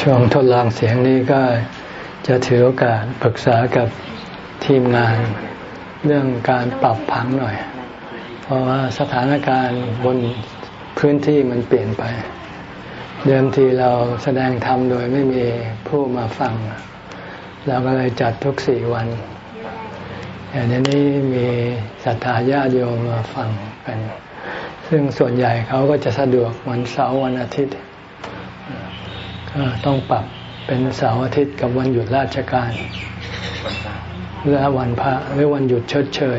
ช่วงทดลองเสียงนี้ก็จะถือโอกาสปรึกษากับทีมงานเรื่องการปรับผังหน่อย เพราะว่าสถานการณ์บนพื้นที่มันเปลี่ยนไป เดิมทีเราแสดงธรรมโดยไม่มีผู้มาฟัง เราก็เลยจัดทุกสี่วันแต่ในนี้มีศรัทธาญาติโยมมาฟังกัน ซึ่งส่วนใหญ่เขาก็จะสะดวกวันเสาร์วันอาทิตย์ ต้องปรับเป็นเสาร์อาทิตย์กับวันหยุดราชการและวันพระหรือวันหยุดชดเชย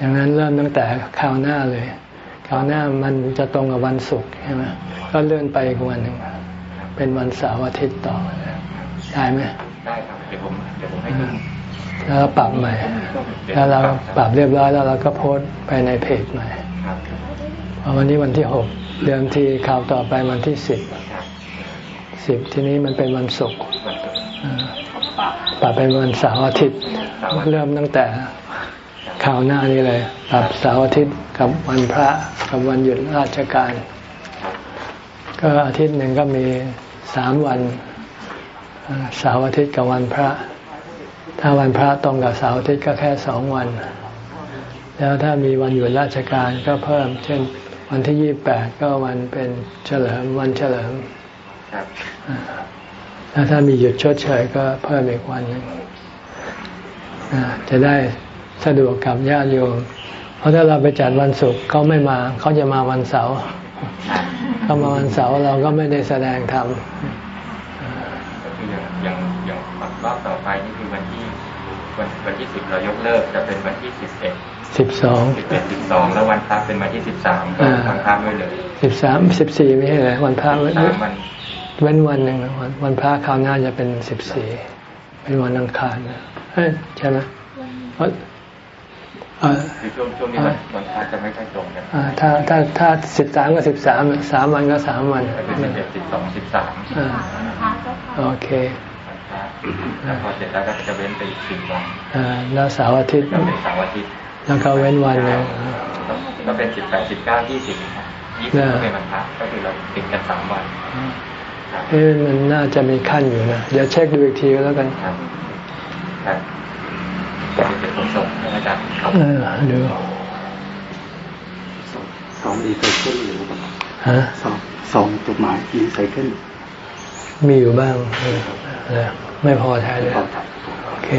ดังนั้นเริ่มตั้งแต่คราวหน้าเลยคราวหน้ามันจะตรงกับวันศุกร์ใช่ไหมก็เลื่อนไปอีกวันหนึ่งเป็นวันเสาร์อาทิตย์ต่อได้ไหมได้ครับเดี๋ยวผมเดี๋ยวผมให้แล้วปรับใหม่ แล้วเราปรับเรียบร้อยแล้วเราก็โพสไปในเพจใหม่วันนี้วันที่หกเดือนที่ข่าวต่อไปวันที่สิบ สิบทีนี้มันเป็นวันศุกร์ปรับเป็นวันเสาร์อาทิตย์ เริ่มตั้งแต่ข่าวหน้านี้เลยปรับเสาร์อาทิตย์กับวันพระกับวันหยุดราชการ ก็อาทิตย์หนึ่งก็มีสามวันเสาร์อาทิตย์กับวันพระ ถ้าวันพระตรงกับเสาร์อาทิตย์ก็แค่สองวัน แล้วถ้ามีวันหยุดราชการก็เพิ่ม เช่น วันที่ยี่แปดก็วันเป็นเฉลิมวันเฉลิม แล้วถ้ามีหยุดชดเชยก็เพิ่มอีกวันหนึ่งจะได้สะดวกกับญาติโยม เพราะถ้าเราไปจัดวันศุกร์เขาไม่มา เขาจะมาวันเสาร์เขามาวันเสาร์เราก็ไม่ได้แสดงธรรมอย่างอย่างรอบต่อไปนี่คือวันที่วันวันที่สิบเรายกเลิกจะเป็นวันที่สิบเอ็ดสิบสองสิบเอ็ดสิบสองแล้ววันพระเป็นวันที่สิบสามก็ทางพระไว้เลยสิบสามสิบสี่ไม่ใช่เลยวันพระไว้วัน เว้นวันหนึ่งวันวันพระคราวหน้าจะเป็นสิบสี่เป็นวันอังคารนะใช่ไหมเพราะช่วงช่วงนี้วันพระจะไม่ค่อยตรงกันถ้าถ้าถ้าสิบสามกับสิบสามสามวันก็สามวันสิบเอ็ดสิบสองสิบสามโอเคแล้วพอเสร็จแล้วก็จะเว้นไปอีกสิบวันแล้วเสาร์อาทิตย์เสาร์อาทิตย์แล้วก็เว้นวันหนึ่งก็เป็นสิบแปดสิบเก้ายี่สิบยี่สิบเป็นวันพระก็คือเราติดกันสามวัน เอ๊ะมันน่าจะมีขั้นอยู่นะเดี๋ยวเช็คดูอีกทีแล้วกันครับครับเป็นขนส่งอาจารย์ครับดูสองดีไซเคิลหรือเปล่าฮะสองสองจดหมายดีไซเคิลมีอยู่บ้างไม่พอแท้เลยโอเค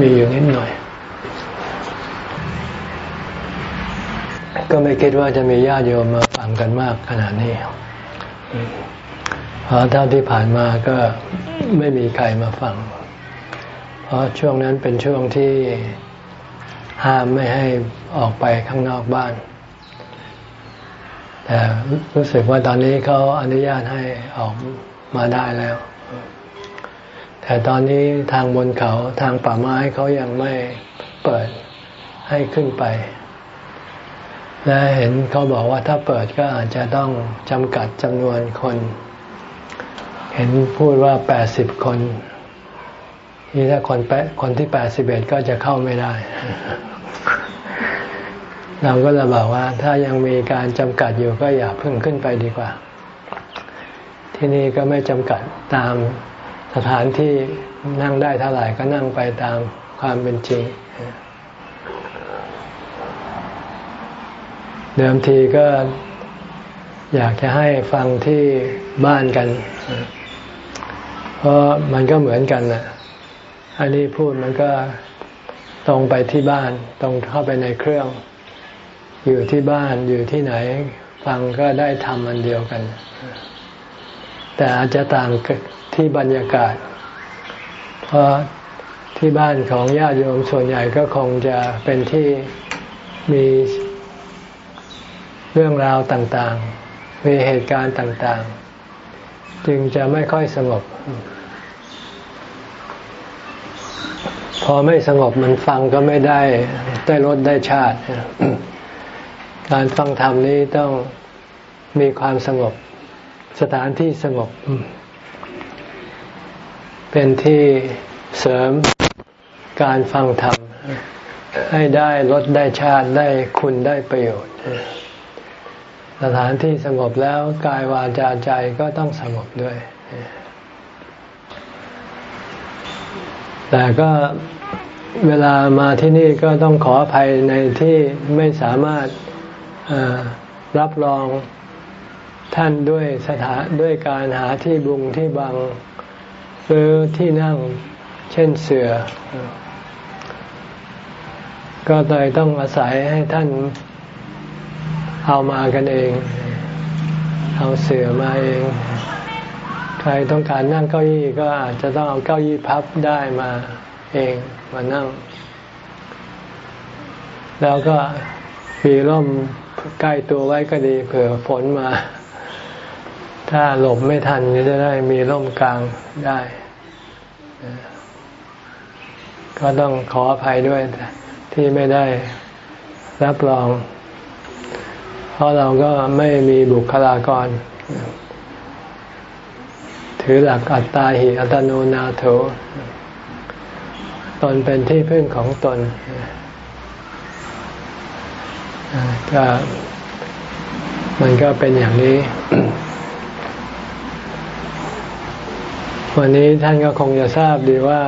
มีอยู่นิดหน่อย ก็ไม่คิดว่าจะมีญาติโยมมา ฟังกันมากขนาดนี้เพราะเท่าที่ผ่านมาก็ไม่มีใครมาฟัง เพราะช่วงนั้นเป็นช่วงที่ห้ามไม่ให้ออกไปข้างนอกบ้าน แต่รู้สึกว่าตอนนี้เขาอนุญาตให้ออกมาได้แล้ว แต่ตอนนี้ทางบนเขาทางป่าไม้เขายังไม่เปิดให้ขึ้นไป และเห็นเขาบอกว่าถ้าเปิดก็อาจจะต้องจำกัดจำนวนคน เห็นพูดว่าแปดสิบคนที่ถ้าคนแปคนที่แปดสิบเอ็ดก็จะเข้าไม่ได้ เราก็เลยบอกว่า ถ้ายังมีการจำกัดอยู่ก็อย่าพิ่งขึ้นไปดีกว่า ที่นี่ก็ไม่จำกัดตามสถานที่นั่งได้เท่าไหร่ก็นั่งไปตามความเป็นจริง เดิมทีก็อยากจะให้ฟังที่บ้านกัน เพราะมันก็เหมือนกันนะอันนี้พูดมันก็ตรงไปที่บ้าน ตรงเข้าไปในเครื่อง อยู่ที่บ้านอยู่ที่ไหน ฟังก็ได้ทำมันเดียวกัน แต่อาจจะต่างที่บรรยากาศ เพราะที่บ้านของญาติโยมส่วนใหญ่ก็คงจะเป็นที่มี เรื่องราวต่างๆ มีเหตุการณ์ต่างๆ จึงจะไม่ค่อยสงบ พอไม่สงบมันฟังก็ไม่ได้ได้รสได้ชาติ การฟังธรรมนี้ต้องมีความสงบ สถานที่สงบ เป็นที่เสริมการฟังธรรม ให้ได้รสได้ชาติได้คุณได้ประโยชน์ สถานที่สงบแล้วกายวาจาใจก็ต้องสงบด้วย แต่ก็เวลามาที่นี่ก็ต้องขออภัยในที่ไม่สามารถรับรองท่านด้วยสถานด้วยการหาที่บุงที่บังหรือที่นั่งเช่นเสือ ก็เลยต้องอาศัยให้ท่าน เอามากันเอง เอาเสือมาเอง ใครต้องการนั่งเก้าอี้ก็อาจจะต้องเอาเก้าอี้พับได้มาเองมานั่ง แล้วก็มีร่มใกล้ตัวไว้ก็ดีเผื่อฝนมา ถ้าหลบไม่ทันก็จะได้มีร่มกลางได้ ก็ต้องขออภัยด้วยที่ไม่ได้รับรอง ราะเราก็ไม่มีบุคลากร ถือหลักอัตตาหิอัตโนนาโถตนเป็นที่พึ่งของตนก็มันก็เป็นอย่างนี้ วันนี้ท่านก็คงจะทราบดีว่า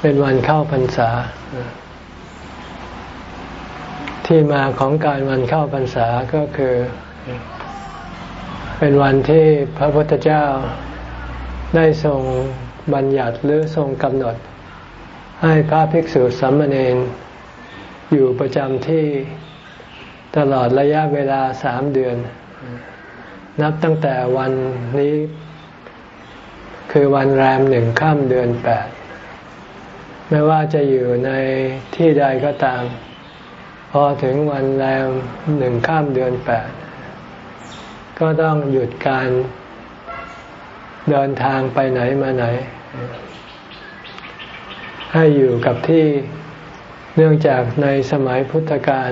เป็นวันเข้าพรรษา ที่มาของการวันเข้าพรรษาก็คือ เป็นวันที่พระพุทธเจ้าได้ทรงบัญญัติหรือทรงกำหนด ให้พระภิกษุสามเณรอยู่ประจำที่ตลอดระยะเวลาสามเดือน นับตั้งแต่วันนี้ คือวันแรมหนึ่งข้ามเดือนแปดไม่ว่าจะอยู่ในที่ใดก็ตาม พอถึงวันแรมหนึ่งข้ามเดือนแปดก็ต้องหยุดการเดินทางไปไหนมาไหน ให้อยู่กับที่เนื่องจากในสมัยพุทธกาล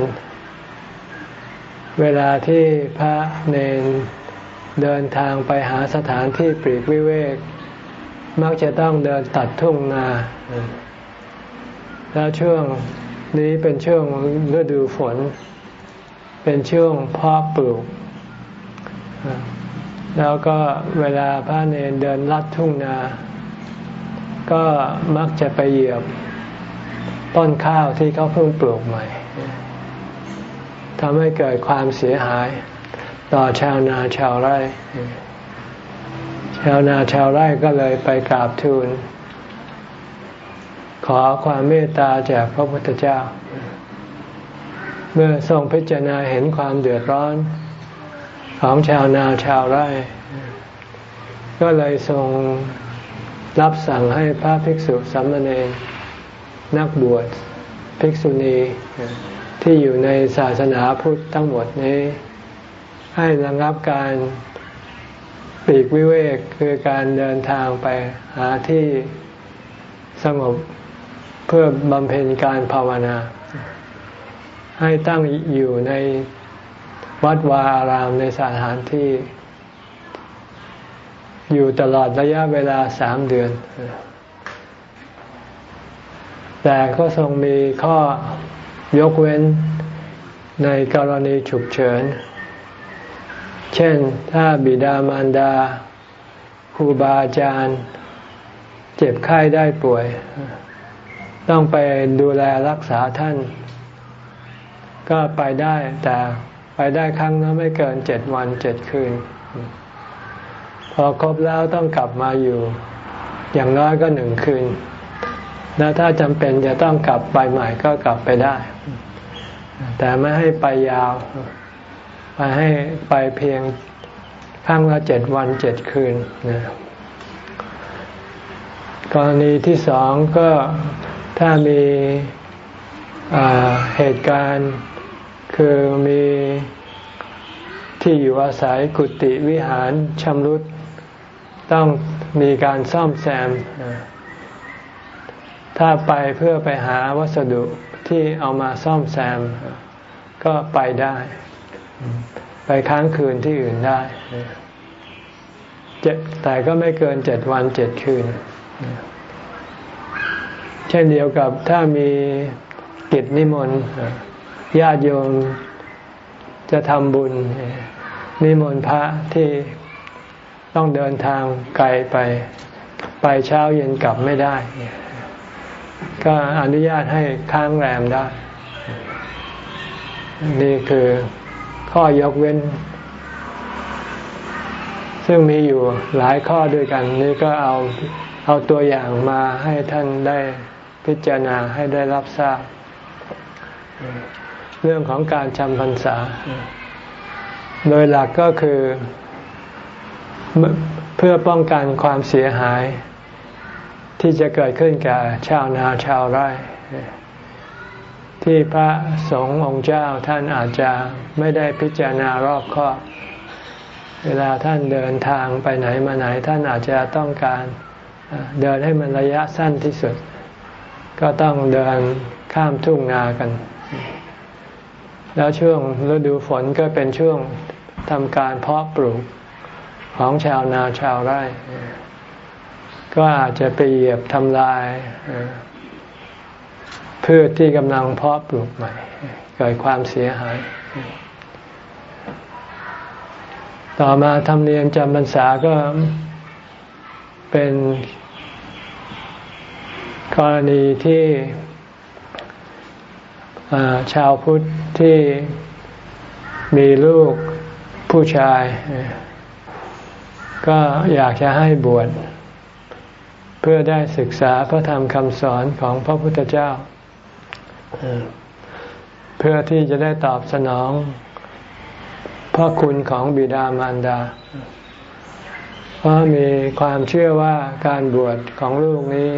เวลาที่พระเนนเดินทางไปหาสถานที่ปรีกวิเวก มักจะต้องเดินตัดทุ่งนา แล้วช่วง นี้เป็นช่วงฤดูฝน เป็นช่วงพาะปลูก แล้วก็เวลาพระเนรเดินลัดทุ่งนา ก็มักจะไปเหยียบต้นข้าวที่เขาเพิ่งปลูกใหม่ทำให้เกิดความเสียหาย ต่อชาวนาชาวไร่ ชาวนาชาวไร่ก็เลยไปกราบทูล ขอความเมตตาจากพระพุทธเจ้า เมื่อทรงพิจารณาเห็นความเดือดร้อน ของชาวนาชาวไร่ ก็เลยทรงรับสั่งให้พระภิกษุสามเณรนักบวชภิกษุณีที่อยู่ในศาสนาพุทธทั้งหมดนี้ ให้ระงับการปีกวิเวกคือการเดินทางไปหาที่สงบ เพื่อบำเพ็ญการภาวนา ให้ตั้งอยู่ในวัดวาอารามในสถานที่ อยู่ตลอดระยะเวลาสามเดือน แต่ก็ทรงมีข้อยกเว้นในกรณีฉุกเฉิน เช่นถ้าบิดามารดาครูบาอาจารย์ เจ็บไข้ได้ป่วย ต้องไปดูแลรักษาท่าน ก็ไปได้แต่ไปได้ครั้งละไม่เกินเจ็ดวันเจ็ดคืน พอครบแล้วต้องกลับมาอยู่ อย่างน้อยก็หนึ่งคืน แล้วถ้าจำเป็นจะต้องกลับไปใหม่ก็กลับไปได้ แต่ไม่ให้ไปยาว ไปให้ไปเพียงครั้งละเจ็ดวันเจ็ดคืนนะกรณีที่สองก็ ถ้ามีเหตุการณ์คือมีที่อยู่อาศัยกุฏิวิหารชำรุด ต้องมีการซ่อมแซม ถ้าไปเพื่อไปหาวัสดุที่เอามาซ่อมแซม ก็ไปได้ ไปค้างคืนที่อื่นได้แต่ก็ไม่เกินเจ็ดวันเจ็ดคืน ช่นเดียวกับถ้ามีกิจนิมนต์ญาติโยมจจะทำบุญ นิมนต์พระที่ต้องเดินทางไกลไป ไปเช้าเย็นกลับไม่ได้ ก็อนุญาตให้ค้างแรมได้ นี่คือข้อยกเว้น ซึ่งมีอยู่หลายข้อด้วยกัน นี่ก็เอาเอาตัวอย่างมาให้ท่านได้ พิจารณาให้ได้รับทราบ เรื่องของการจำพรรษา โดยหลักก็คือเพื่อป้องกันความเสียหายที่จะเกิดขึ้นแก่ชาวนาชาวไร่ ที่พระสงฆ์องค์เจ้าท่านอาจจะไม่ได้พิจารณารอบคอบเวลาท่านเดินทางไปไหนมาไหน ท่านอาจจะต้องการเดินให้มันระยะสั้นที่สุด ก็ต้องเดินข้ามทุ่งนากัน แล้วช่วงฤดูฝนก็เป็นช่วงทำการเพาะปลูกของชาวนาชาวไร่ ก็อาจจะไปเหยียบทำลายพืชที่กำลังเพาะปลูกใหม่ เกิดความเสียหาย ต่อมาธรรมเนียมจำพรรษาก็เป็น กรณีที่ชาวพุทธที่มีลูกผู้ชาย ก็อยากจะให้บวชเพื่อได้ศึกษาพระธรรมคำสอนของพระพุทธเจ้า เพื่อที่จะได้ตอบสนองพระคุณของบิดามารดา เพราะมีความเชื่อว่าการบวชของลูกนี้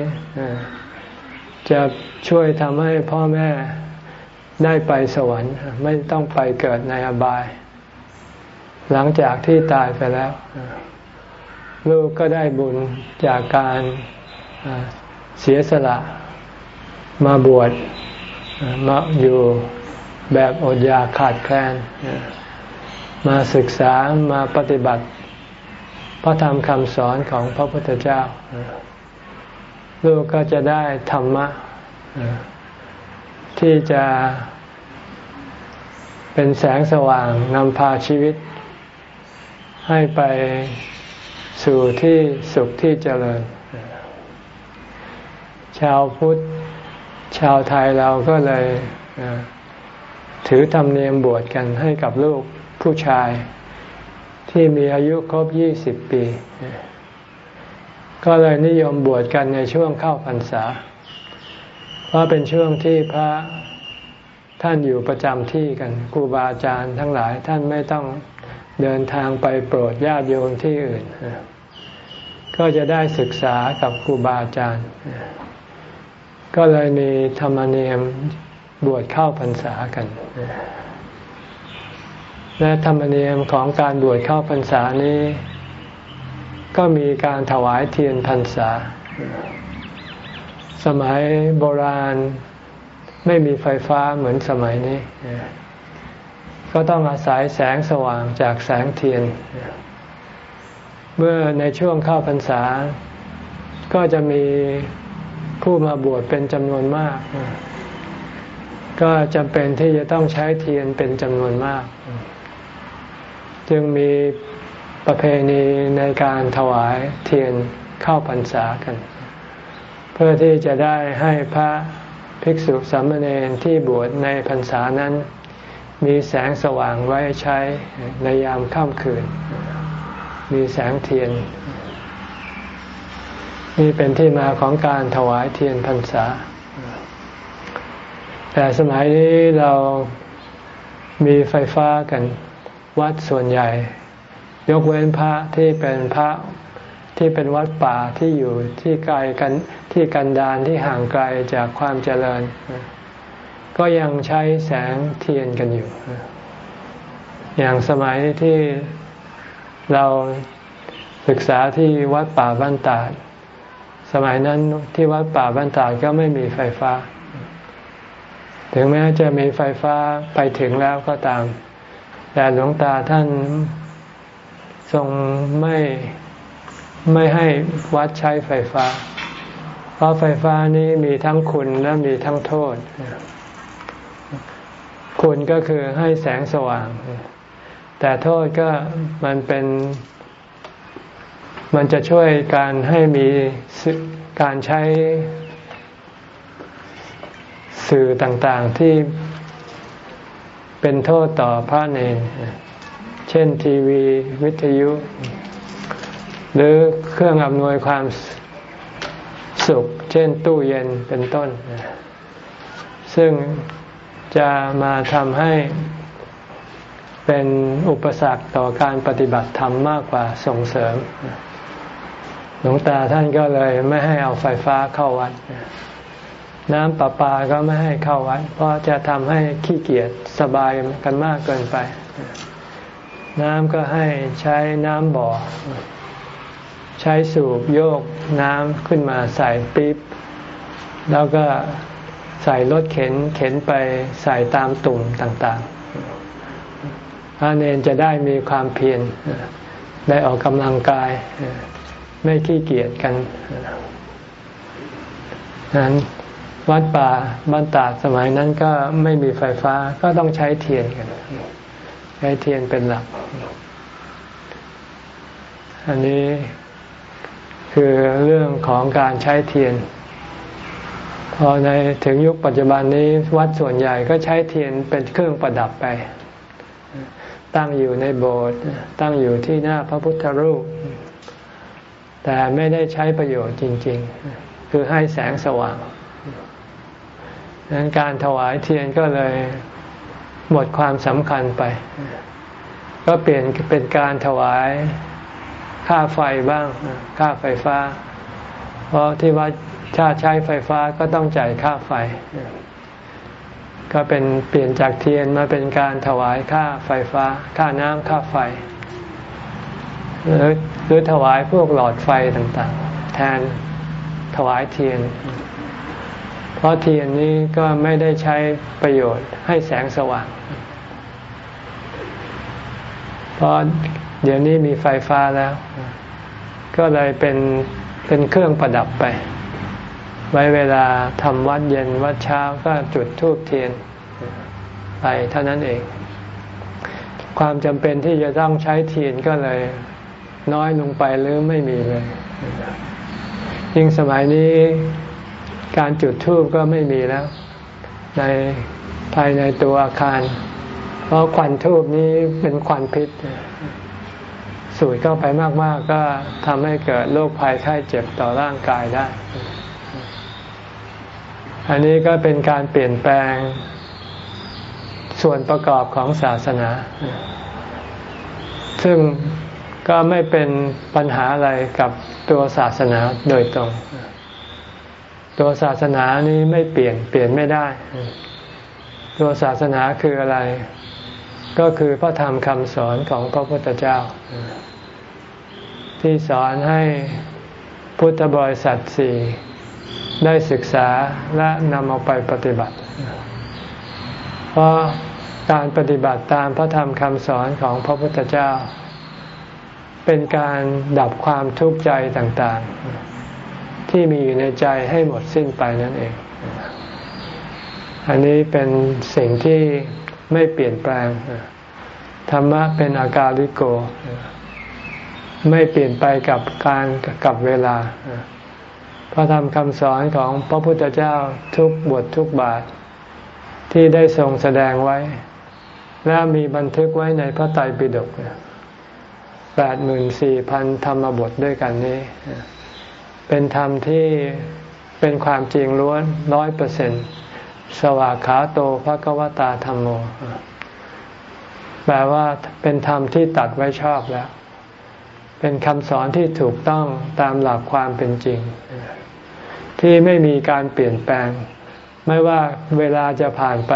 จะช่วยทำให้พ่อแม่ได้ไปสวรรค์ ไม่ต้องไปเกิดในอบาย หลังจากที่ตายไปแล้ว ลูกก็ได้บุญจากการเสียสละ มาบวชมาอยู่แบบอดอยากขาดแคลน มาศึกษามาปฏิบัติ พระธรรมคำสอนของพระพุทธเจ้า ลูกก็จะได้ธรรมะที่จะเป็นแสงสว่างนำพาชีวิต ให้ไปสู่ที่สุขที่เจริญ ชาวพุทธ ชาวไทยเราก็เลยถือธรรมเนียมบวชกันให้กับลูกผู้ชายที่มีอายุครบยี่สิบปี ก็เลยนิยมบวชกันในช่วงเข้าพรรษา เพราะเป็นช่วงที่พระท่านอยู่ประจำที่กันครูบาอาจารย์ทั้งหลายท่านไม่ต้องเดินทางไปโปรดญาติโยมที่อื่น ก็จะได้ศึกษากับครูบาอาจารย์ ก็เลยมีธรรมเนียมบวชเข้าพรรษากันและธรรมเนียมของการบวชเข้าพรรษานี้ ก็มีการถวายเทียนพรรษา สมัยโบราณไม่มีไฟฟ้าเหมือนสมัยนี้ ก็ต้องอาศัยแสงสว่างจากแสงเทียน เมื่อในช่วงเข้าพรรษา ก็จะมีผู้มาบวชเป็นจำนวนมาก ก็จำเป็นที่จะต้องใช้เทียนเป็นจำนวนมาก จึงมี ประเพณีในการถวายเทียนเข้าพรรษากัน เพื่อที่จะได้ให้พระภิกษุสามเณรที่บวชในพรรษานั้น มีแสงสว่างไว้ใช้ในยามค่ำคืน มีแสงเทียน นี่เป็นที่มาของการถวายเทียนพรรษา แต่สมัยนี้เรามีไฟฟ้ากัน วัดส่วนใหญ่ ยกเว้นพระที่เป็นพระที่เป็นวัดป่าที่อยู่ที่ไกลกันที่กันดานที่ห่างไกลจากความเจริญ ก็ยังใช้แสงเทียนกันอยู่ อย่างสมัยที่เราศึกษาที่วัดป่าบ้านตาดสมัยนั้นที่วัดป่าบ้านตาดก็ไม่มีไฟฟ้า ถึงแม้จะมีไฟฟ้าไปถึงแล้วก็ตาม แต่หลวงตาท่าน ทรงไม่ไม่ให้วัดใช้ไฟฟ้า เพราะไฟฟ้านี้มีทั้งคุณและมีทั้งโทษ คุณก็คือให้แสงสว่าง แต่โทษก็มันเป็น มันจะช่วยการให้มีการใช้สื่อต่างๆที่เป็นโทษต่อพระเนร เช่นทีวีวิทยุ หรือเครื่องอำนวยความสุข เช่นตู้เย็นเป็นต้น ซึ่งจะมาทำให้เป็นอุปสรรคต่อการปฏิบัติธรรมมากกว่าส่งเสริม หลวงตาท่านก็เลยไม่ให้เอาไฟฟ้าเข้าวัด น้ำประปาก็ไม่ให้เข้าวัด เพราะจะทำให้ขี้เกียจสบายกันมากเกินไป น้ำก็ให้ใช้น้ำบ่อ ใช้สูบโยกน้ำขึ้นมาใส่ปิ๊บ แล้วก็ใส่รถเข็นเข็นไปใส่ตามตุ่มต่างๆพระเนนจะได้มีความเพียรได้ออกกำลังกาย ไม่ขี้เกียจกันนั้นวัดป่าบ้านตาดสมัยนั้นก็ไม่มีไฟฟ้าก็ต้องใช้เทียนกัน ใช้เทียนเป็นหลัก อันนี้คือเรื่องของการใช้เทียน พอในถึงยุคปัจจุบันนี้วัดส่วนใหญ่ก็ใช้เทียนเป็นเครื่องประดับไป ตั้งอยู่ในโบสถ์ตั้งอยู่ที่หน้าพระพุทธรูป แต่ไม่ได้ใช้ประโยชน์จริง ๆ คือให้แสงสว่างดังนั้นการถวายเทียนก็เลย หมดความสำคัญไป ก็เปลี่ยนเป็นการถวายค่าไฟบ้าง ค่าไฟฟ้า เพราะที่วัดถ้าใช้ไฟฟ้าก็ต้องจ่ายค่าไฟ ก็เป็นเปลี่ยนจากเทียนมาเป็นการถวายค่าไฟฟ้า ค่าน้ำค่าไฟ หรือหรือถวายพวกหลอดไฟต่างๆ แทนถวายเทียน เพราะเทียนนี้ก็ไม่ได้ใช้ประโยชน์ให้แสงสว่าง เพราะเดี๋ยวนี้มีไฟฟ้าแล้ว ก็เลยเป็นเป็นเครื่องประดับไป ไว้เวลาทำวัดเย็นวัดเช้าก็จุดธูปเทียนไปเท่านั้นเอง ความจำเป็นที่จะต้องใช้เทียนก็เลยน้อยลงไปหรือไม่มีเลย ยิ่งสมัยนี้ การจุดธูปก็ไม่มีแล้ว ในภายในตัวอาคาร เพราะควันธูปนี้เป็นควันพิษ สูดเข้าไปมากๆ ก็ทำให้เกิดโรคภัยไข้เจ็บต่อร่างกายได้ อันนี้ก็เป็นการเปลี่ยนแปลงส่วนประกอบของศาสนา ซึ่งก็ไม่เป็นปัญหาอะไรกับตัวศาสนาโดยตรง ตัวศาสนานี้ไม่เปลี่ยนเปลี่ยนไม่ได้ ตัวศาสนาคืออะไร ก็คือพระธรรมคำสอนของพระพุทธเจ้า ที่สอนให้พุทธบริษัทสี่ได้ศึกษาและนำเอาไปปฏิบัติ เพราะการปฏิบัติตามพระธรรมคำสอนของพระพุทธเจ้า เป็นการดับความทุกข์ใจต่างๆ ที่มีอยู่ในใจให้หมดสิ้นไปนั่นเอง อันนี้เป็นสิ่งที่ไม่เปลี่ยนแปลง ธรรมะเป็นอากาลิโก ไม่เปลี่ยนไปกับการกับเวลา พระธรรมคำสอนของพระพุทธเจ้าทุกบททุกบาท ที่ได้ทรงแสดงไว้ และมีบันทึกไว้ในพระไตรปิฎกแปดหมื่นสี่พันธรรมบทด้วยกันนี้ เป็นธรรมที่เป็นความจริงล้วนร้อยเปอร์เซ็นสวากขาโตภะกวตาธรรมโม แปลว่าเป็นธรรมที่ตัดไว้ชอบแล้ว เป็นคำสอนที่ถูกต้องตามหลักความเป็นจริง ที่ไม่มีการเปลี่ยนแปลง ไม่ว่าเวลาจะผ่านไป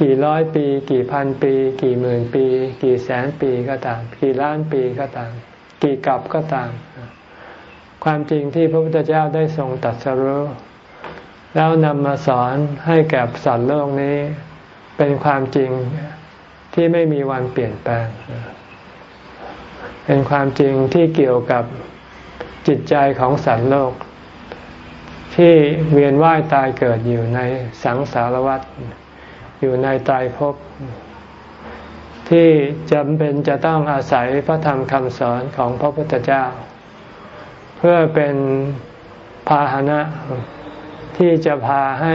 กี่ร้อยปี กี่พันปี กี่หมื่นปี กี่แสนปีก็ตาม กี่ล้านปีก็ตาม กี่กับก็ตาม ความจริงที่พระพุทธเจ้าได้ทรงตัดสรู้แล้วนำมาสอนให้แก่สัตว์โลกนี้ เป็นความจริงที่ไม่มีวันเปลี่ยนแปลง เป็นความจริงที่เกี่ยวกับจิตใจของสัตว์โลก ที่เวียนว่ายตายเกิดอยู่ในสังสารวัฏอยู่ในตายภพที่จำเป็นจะต้องอาศัยพระธรรมคำสอนของพระพุทธเจ้า เพื่อเป็นพาหนะ ที่จะพาให้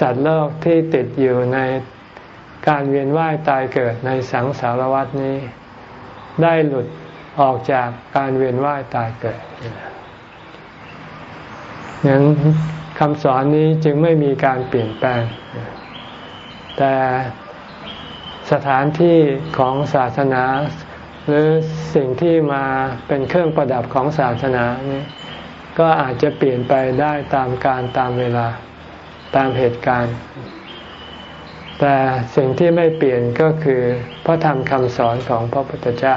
สัตว์โลกที่ติดอยู่ในการเวียนว่ายตายเกิดในสังสารวัฏนี้ ได้หลุดออกจากการเวียนว่ายตายเกิดนั้นคำสอนนี้จึงไม่มีการเปลี่ยนแปลง แต่สถานที่ของศาสนา หรือสิ่งที่มาเป็นเครื่องประดับของศาสนานี้ก็อาจจะเปลี่ยนไปได้ตามการตามเวลาตามเหตุการณ์ แต่สิ่งที่ไม่เปลี่ยนก็คือพระธรรมคำสอนของพระพุทธเจ้า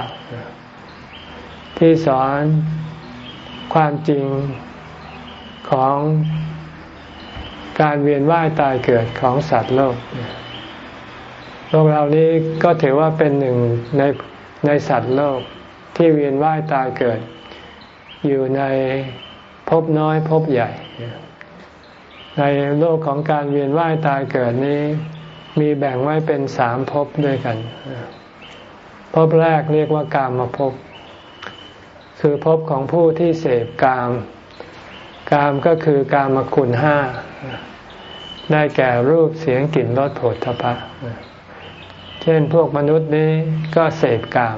ที่สอนความจริงของการเวียนว่ายตายเกิดของสัตว์โลกโลกเรานี้ก็ถือว่าเป็นหนึ่งใน ในสัตว์โลกที่เวียนว่ายตายเกิด อยู่ในภพน้อยภพใหญ่ ในโลกของการเวียนว่ายตายเกิดนี้ มีแบ่งไว้เป็นสามภพด้วยกันภพแรกเรียกว่ากามภพคือภพของผู้ที่เสพกาม กามก็คือกามคุณห้า ได้แก่รูปเสียงกลิ่นรสผลทพะ เช่นพวกมนุษย์นี้ก็เสพกาม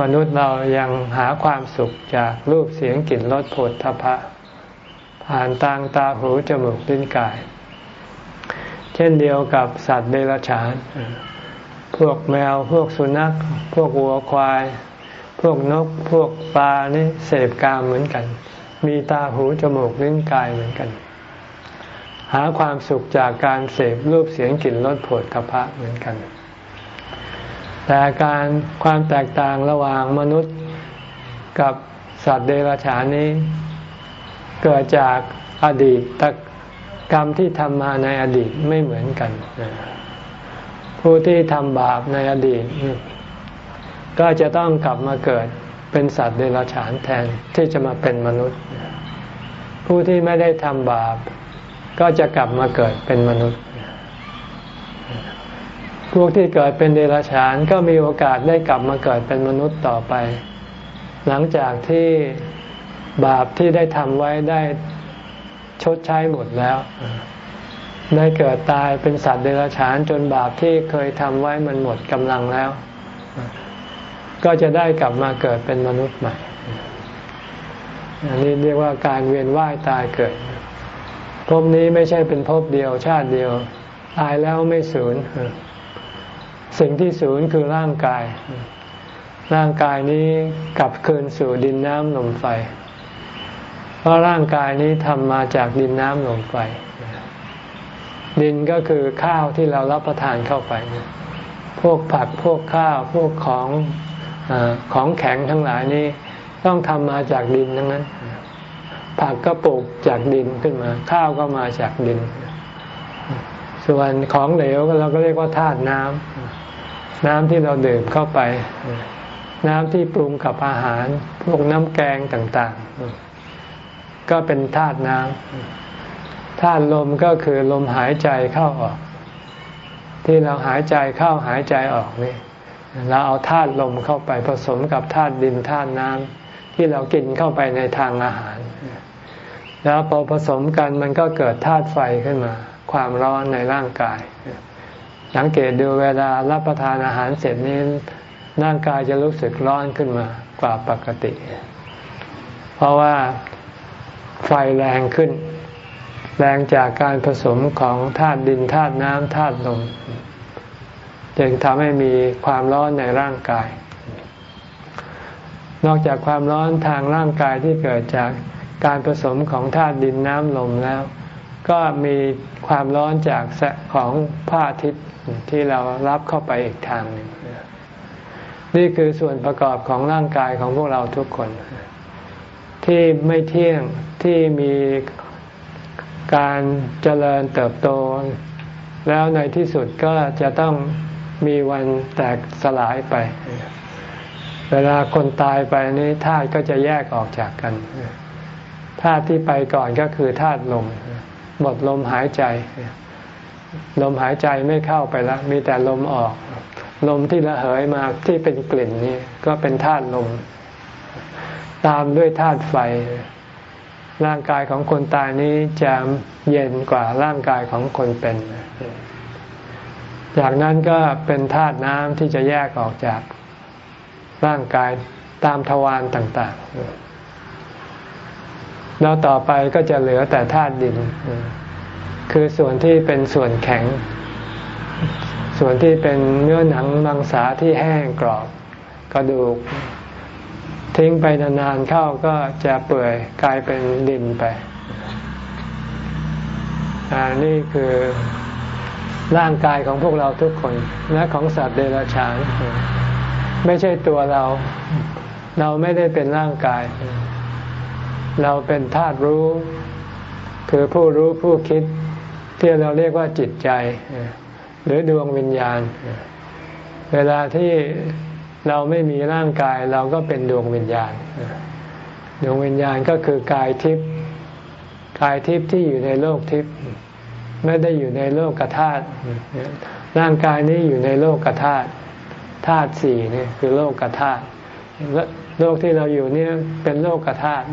มนุษย์เรายังหาความสุขจากรูปเสียงกลิ่นรสผลทพะ ผ่านตางตาหูจมูกลิ้นกาย เช่นเดียวกับสัตว์เดรัจฉาน พวกแมวพวกสุนัข พวกวัวควาย พวกนกพวกปลานี่เสพกามเหมือนกัน มีตาหูจมูกลิ้นกายเหมือนกัน หาความสุขจากการเสพรูปเสียงกลิ่นรสผลกพะเหมือนกัน แต่การความแตกต่างระหว่างมนุษย์กับสัตว์เดรัจฉานนี้ เกิดจากอดีตกรรมที่ทำมาในอดีตไม่เหมือนกัน ผู้ที่ทำบาปในอดีต ก็จะต้องกลับมาเกิดเป็นสัตว์เดรัจฉานแทนที่จะมาเป็นมนุษย์ ผู้ที่ไม่ได้ทำบาป ก็จะกลับมาเกิดเป็นมนุษย์ พวกที่เกิดเป็นเดรัจฉานก็มีโอกาสได้กลับมาเกิดเป็นมนุษย์ต่อไป หลังจากที่บาปที่ได้ทำไว้ได้ชดใช้หมดแล้ว ได้เกิดตายเป็นสัตว์เดรัจฉานจนบาปที่เคยทำไว้มันหมดกำลังแล้ว ก็จะได้กลับมาเกิดเป็นมนุษย์ใหม่อันนี้เรียกว่าการเวียนว่ายตายเกิด ภพนี้ไม่ใช่เป็นภพเดียว ชาติเดียว ตายแล้วไม่สูญสิ่งที่สูญคือร่างกาย ร่างกายนี้กลับคืนสู่ดินน้ำลมไฟ เพราะร่างกายนี้ทำมาจากดินน้ำลมไฟ ดินก็คือข้าวที่เรารับประทานเข้าไป พวกผักพวกข้าวพวกของอของแข็งทั้งหลายนี้ต้องทำมาจากดินทั้งนั้น ผักก็ปลูกจากดินขึ้นมา ข้าวก็มาจากดิน ส่วนของเหลวเราก็เรียกว่าธาตุน้ำน้ำที่เราดื่มเข้าไป น้ำที่ปรุงกับอาหาร พวกน้ำแกงต่างๆ ก็เป็นธาตุน้ำธาตุลมก็คือลมหายใจเข้าออก ที่เราหายใจเข้าหายใจออกนี่เราเอาธาตุลมเข้าไปผสมกับธาตุดินธาตุน้ำที่เรากินเข้าไปในทางอาหาร แล้วพอผสมกันมันก็เกิดธาตุไฟขึ้นมา ความร้อนในร่างกาย สังเกตดูเวลารับประทานอาหารเสร็จนี้ร่างกายจะรู้สึกร้อนขึ้นมากว่าปกติ เพราะว่าไฟแรงขึ้น แรงจากการผสมของธาตุดินธาตุน้ำธาตุลมจึงทำให้มีความร้อนในร่างกาย นอกจากความร้อนทางร่างกายที่เกิดจาก การผสมของธาตุดินน้ำลมแล้ว ก็มีความร้อนจากแสของพระอาทิตย์ที่เรารับเข้าไปอีกทางหนึ่งนี่คือส่วนประกอบของร่างกายของพวกเราทุกคน ที่ไม่เที่ยงที่มีการเจริญเติบโต แล้วในที่สุดก็จะต้องมีวันแตกสลายไป เวลาคนตายไปนี้ธาตุก็จะแยกออกจากกัน ธาตุที่ไปก่อนก็คือธาตุลม หมดลมหายใจ ลมหายใจไม่เข้าไปแล้ว มีแต่ลมออก ลมที่ระเหยมาที่เป็นกลิ่นนี่ก็เป็นธาตุลม ตามด้วยธาตุไฟ ร่างกายของคนตายนี้จะเย็นกว่าร่างกายของคนเป็นจากนั้นก็เป็นธาตุน้ำที่จะแยกออกจากร่างกายตามทวารต่าง ๆ แล้วต่อไปก็จะเหลือแต่ธาตุดิน คือส่วนที่เป็นส่วนแข็ง ส่วนที่เป็นเนื้อหนังมังสาที่แห้งกรอบกระดูก ทิ้งไปนานๆเข้าก็จะเปื่อยกลายเป็นดินไปอันนี้คือร่างกายของพวกเราทุกคนและของสัตว์เดรัจฉาน ไม่ใช่ตัวเรา เราไม่ได้เป็นร่างกาย เราเป็นธาตุรู้ คือผู้รู้ผู้คิด ที่เราเรียกว่าจิตใจ หรือดวงวิญญาณ เวลาที่เราไม่มีร่างกายเราก็เป็นดวงวิญญาณ ดวงวิญญาณก็คือกายทิพย์กายทิพย์ที่อยู่ในโลกทิพย์ไม่ได้อยู่ในโลกกธาตุร่างกายนี้อยู่ในโลกกธาตุธาตุสี่นี่คือโลกธาตุโลกที่เราอยู่นี่เป็นโลกธาตุ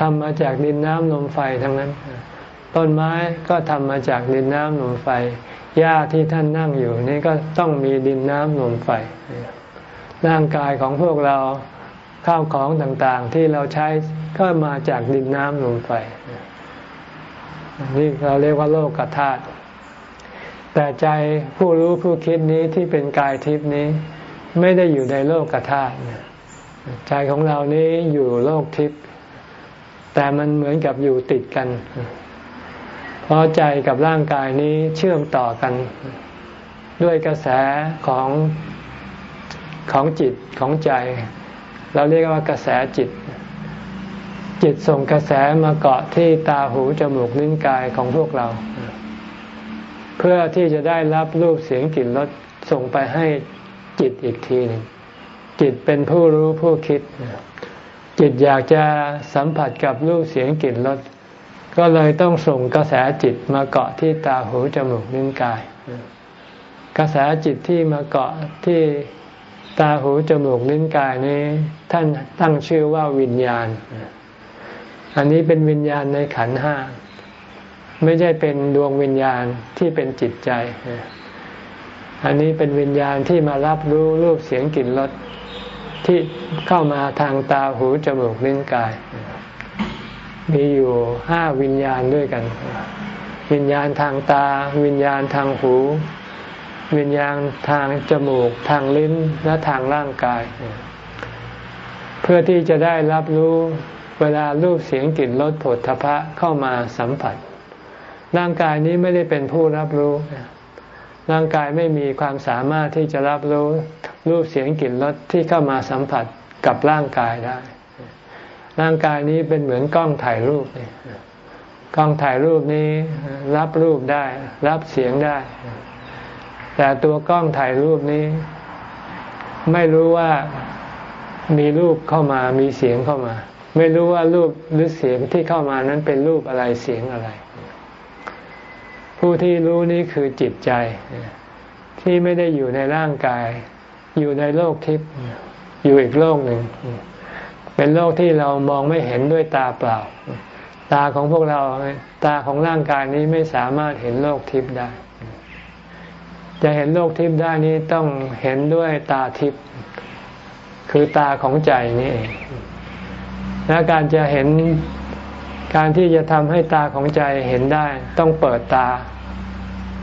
ทำมาจากดินน้ำลมไฟทั้งนั้น ต้นไม้ก็ทำมาจากดินน้ำลมไฟหญ้าที่ท่านนั่งอยู่นี่ก็ต้องมีดินน้ำลมไฟ ร่างกายของพวกเราข้าวของต่างๆ ที่เราใช้ก็มาจากดินน้ำลมไฟนี่เราเรียกว่าโลกธาตุแต่ใจผู้รู้ผู้คิดนี้ที่เป็นกายทิพนี้ ไม่ได้อยู่ในโลกธาตุใจของเรานี้อยู่โลกทิพย์ แต่มันเหมือนกับอยู่ติดกัน เพราะใจกับร่างกายนี้เชื่อมต่อกัน ด้วยกระแสของของจิตของใจ เราเรียกว่ากระแสจิต จิตส่งกระแสมาเกาะที่ตาหูจมูกลิ้นกายของพวกเรา เพื่อที่จะได้รับรูปเสียงกลิ่นรสส่งไปให้จิตอีกทีหนึ่งจิตเป็นผู้รู้ผู้คิด จิตอยากจะสัมผัสกับรูปเสียงกลิ่นรสก็เลยต้องส่งกระแสจิตมาเกาะที่ตาหูจมูกนิ้วกาย กระแสจิตที่มาเกาะที่ตาหูจมูกลิ้นกายนี้ ท่านตั้งชื่อว่าวิญญาณ อันนี้เป็นวิญญาณในขันห้าไม่ใช่เป็นดวงวิญญาณที่เป็นจิตใจ อันนี้เป็นวิญญาณที่มารับรู้รูปเสียงกลิ่นรส ที่เข้ามาทางตาหูจมูกลิ้นกาย มีอยู่ห้าวิญญาณด้วยกัน วิญญาณทางตา วิญญาณทางหู วิญญาณทางจมูก ทางลิ้นและทางร่างกาย เพื่อที่จะได้รับรู้เวลารูปเสียงกลิ่นรสผลทพะเข้ามาสัมผัส ร่างกายนี้ไม่ได้เป็นผู้รับรู้ ร่างกายไม่มีความสามารถที่จะรับรู้รูปเสียงกลิ่นรสที่เข้ามาสัมผัสกับร่างกายได้ ร่างกายนี้เป็นเหมือนกล้องถ่ายรูปนี่กล้องถ่ายรูปนี้รับรูปได้ รับเสียงได้ แต่ตัวกล้องถ่ายรูปนี้ ไม่รู้ว่ามีรูปเข้ามามีเสียงเข้ามา ไม่รู้ว่ารูปหรือเสียงที่เข้ามานั้นเป็นรูปอะไรเสียงอะไร ผู้ที่รู้นี้คือจิตใจ ที่ไม่ได้อยู่ในร่างกาย อยู่ในโลกทิพย์อยู่อีกโลกหนึ่ง เป็นโลกที่เรามองไม่เห็นด้วยตาเปล่า ตาของพวกเราตาของร่างกายนี้ไม่สามารถเห็นโลกทิพย์ได้ จะเห็นโลกทิพย์ได้นี้ต้องเห็นด้วยตาทิพย์คือตาของใจนี่เองและการจะเห็นการที่จะทำให้ตาของใจเห็นได้ ต้องเปิดตา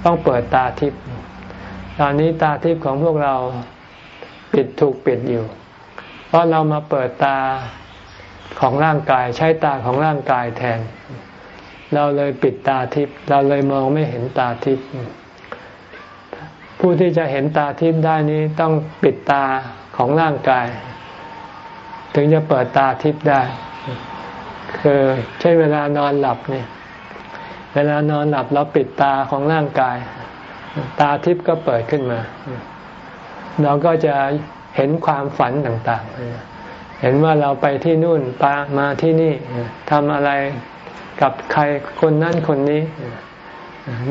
ต้องเปิดตาทิพย์ตอนนี้ตาทิพย์ของพวกเราปิดถูกปิดอยู่ เพราะเรามาเปิดตาของร่างกายใช้ตาของร่างกายแทน เราเลยปิดตาทิพย์เราเลยมองไม่เห็นตาทิพย์ผู้ที่จะเห็นตาทิพย์ได้นี้ต้องปิดตาของร่างกาย ถึงจะเปิดตาทิพย์ได้ คือใช้เวลานอนหลับเนี่ย เวลานอนหลับเราปิดตาของร่างกาย ตาทิพย์ก็เปิดขึ้นมา เราก็จะเห็นความฝันต่างๆ เห็นว่าเราไปที่นู่นปามาที่นี่ทำอะไรกับใครคนนั้นคนนี้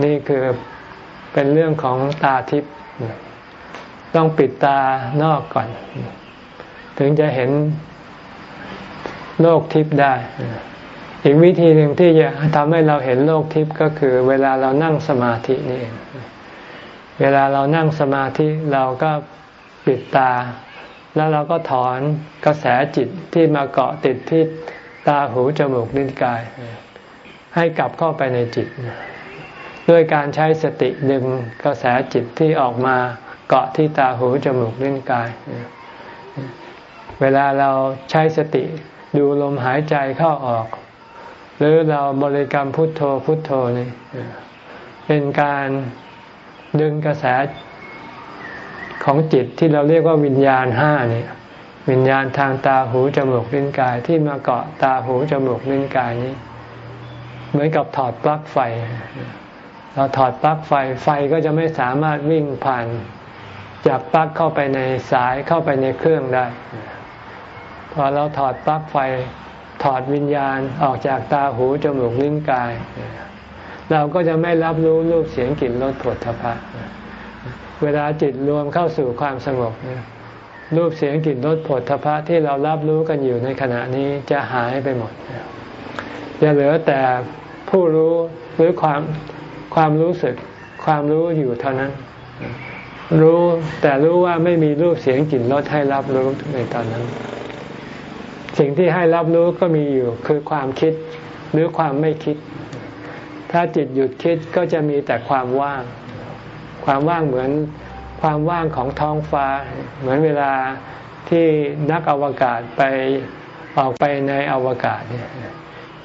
นี่คือเป็นเรื่องของตาทิพย์ต้องปิดตานอกก่อน ถึงจะเห็นโลกทิพย์ได้ อีกวิธีหนึ่งที่จะทำให้เราเห็นโลกทิพย์ก็คือ เวลาเรานั่งสมาธินี่เองเวลาเรานั่งสมาธิเราก็ปิดตา แล้วเราก็ถอนกระแสจิตที่มาเกาะติดที่ตาหูจมูกลิ้นกาย ให้กลับเข้าไปในจิต ด้วยการใช้สติดึงกระแสจิตที่ออกมาเกาะที่ตาหูจมูกลิ้นกาย เวลาเราใช้สติดูลมหายใจเข้าออก หรือเราบริกรรมพุทโธพุทโธนี่เป็นการดึงกระแสของจิตที่เราเรียกว่าวิญญาณห้านี่วิญญาณทางตาหูจมูกลิ้นกายที่มาเกาะตาหูจมูกลิ้นกายนี้ เหมือนกับถอดปลั๊กไฟ เราถอดปลั๊กไฟไฟก็จะไม่สามารถวิ่งผ่านจากปลั๊กเข้าไปในสายเข้าไปในเครื่องได้ พอเราถอดปลั๊กไฟ ถอดวิญญาณออกจากตาหูจมูกลิ้นกาย เราก็จะไม่รับรู้รูปเสียงกลิ่นรสผลทพะเวลาจิตรวมเข้าสู่ความสงบรูปเสียงกลิ่นรสผลทพะที่เรารับรู้กันอยู่ในขณะนี้จะหายไปหมดจะเหลือแต่ผู้รู้หรือความความรู้สึกความรู้อยู่เท่านั้น รู้แต่รู้ว่าไม่มีรูปเสียงกลิ่นรสให้รับรู้ในตอนนั้น สิ่งที่ให้รับรู้ก็มีอยู่คือความคิดหรือความไม่คิด ถ้าจิตหยุดคิดก็จะมีแต่ความว่าง ความว่างเหมือนความว่างของท้องฟ้า เหมือนเวลาที่นักอวกาศไปออกไปในอวกาศเนี่ย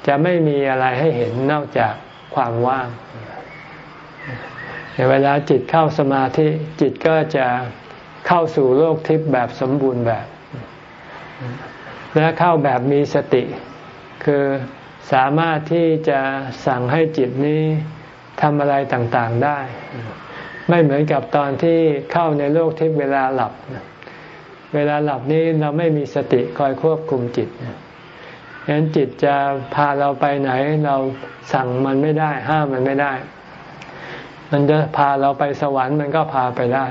จะไม่มีอะไรให้เห็นนอกจากความว่างเวลาจิตเข้าสมาธิจิตก็จะเข้าสู่โลกทิพย์แบบสมบูรณ์แบบ และเข้าแบบมีสติ คือสามารถที่จะสั่งให้จิตนี้ทำอะไรต่างๆได้ ไม่เหมือนกับตอนที่เข้าในโลกทิพย์เวลาหลับ เวลาหลับนี้เราไม่มีสติคอยควบคุมจิตฉะนั้นจิตจะพาเราไปไหน เราสั่งมันไม่ได้ ห้ามมันไม่ได้ มันจะพาเราไปสวรรค์มันก็พาไปได้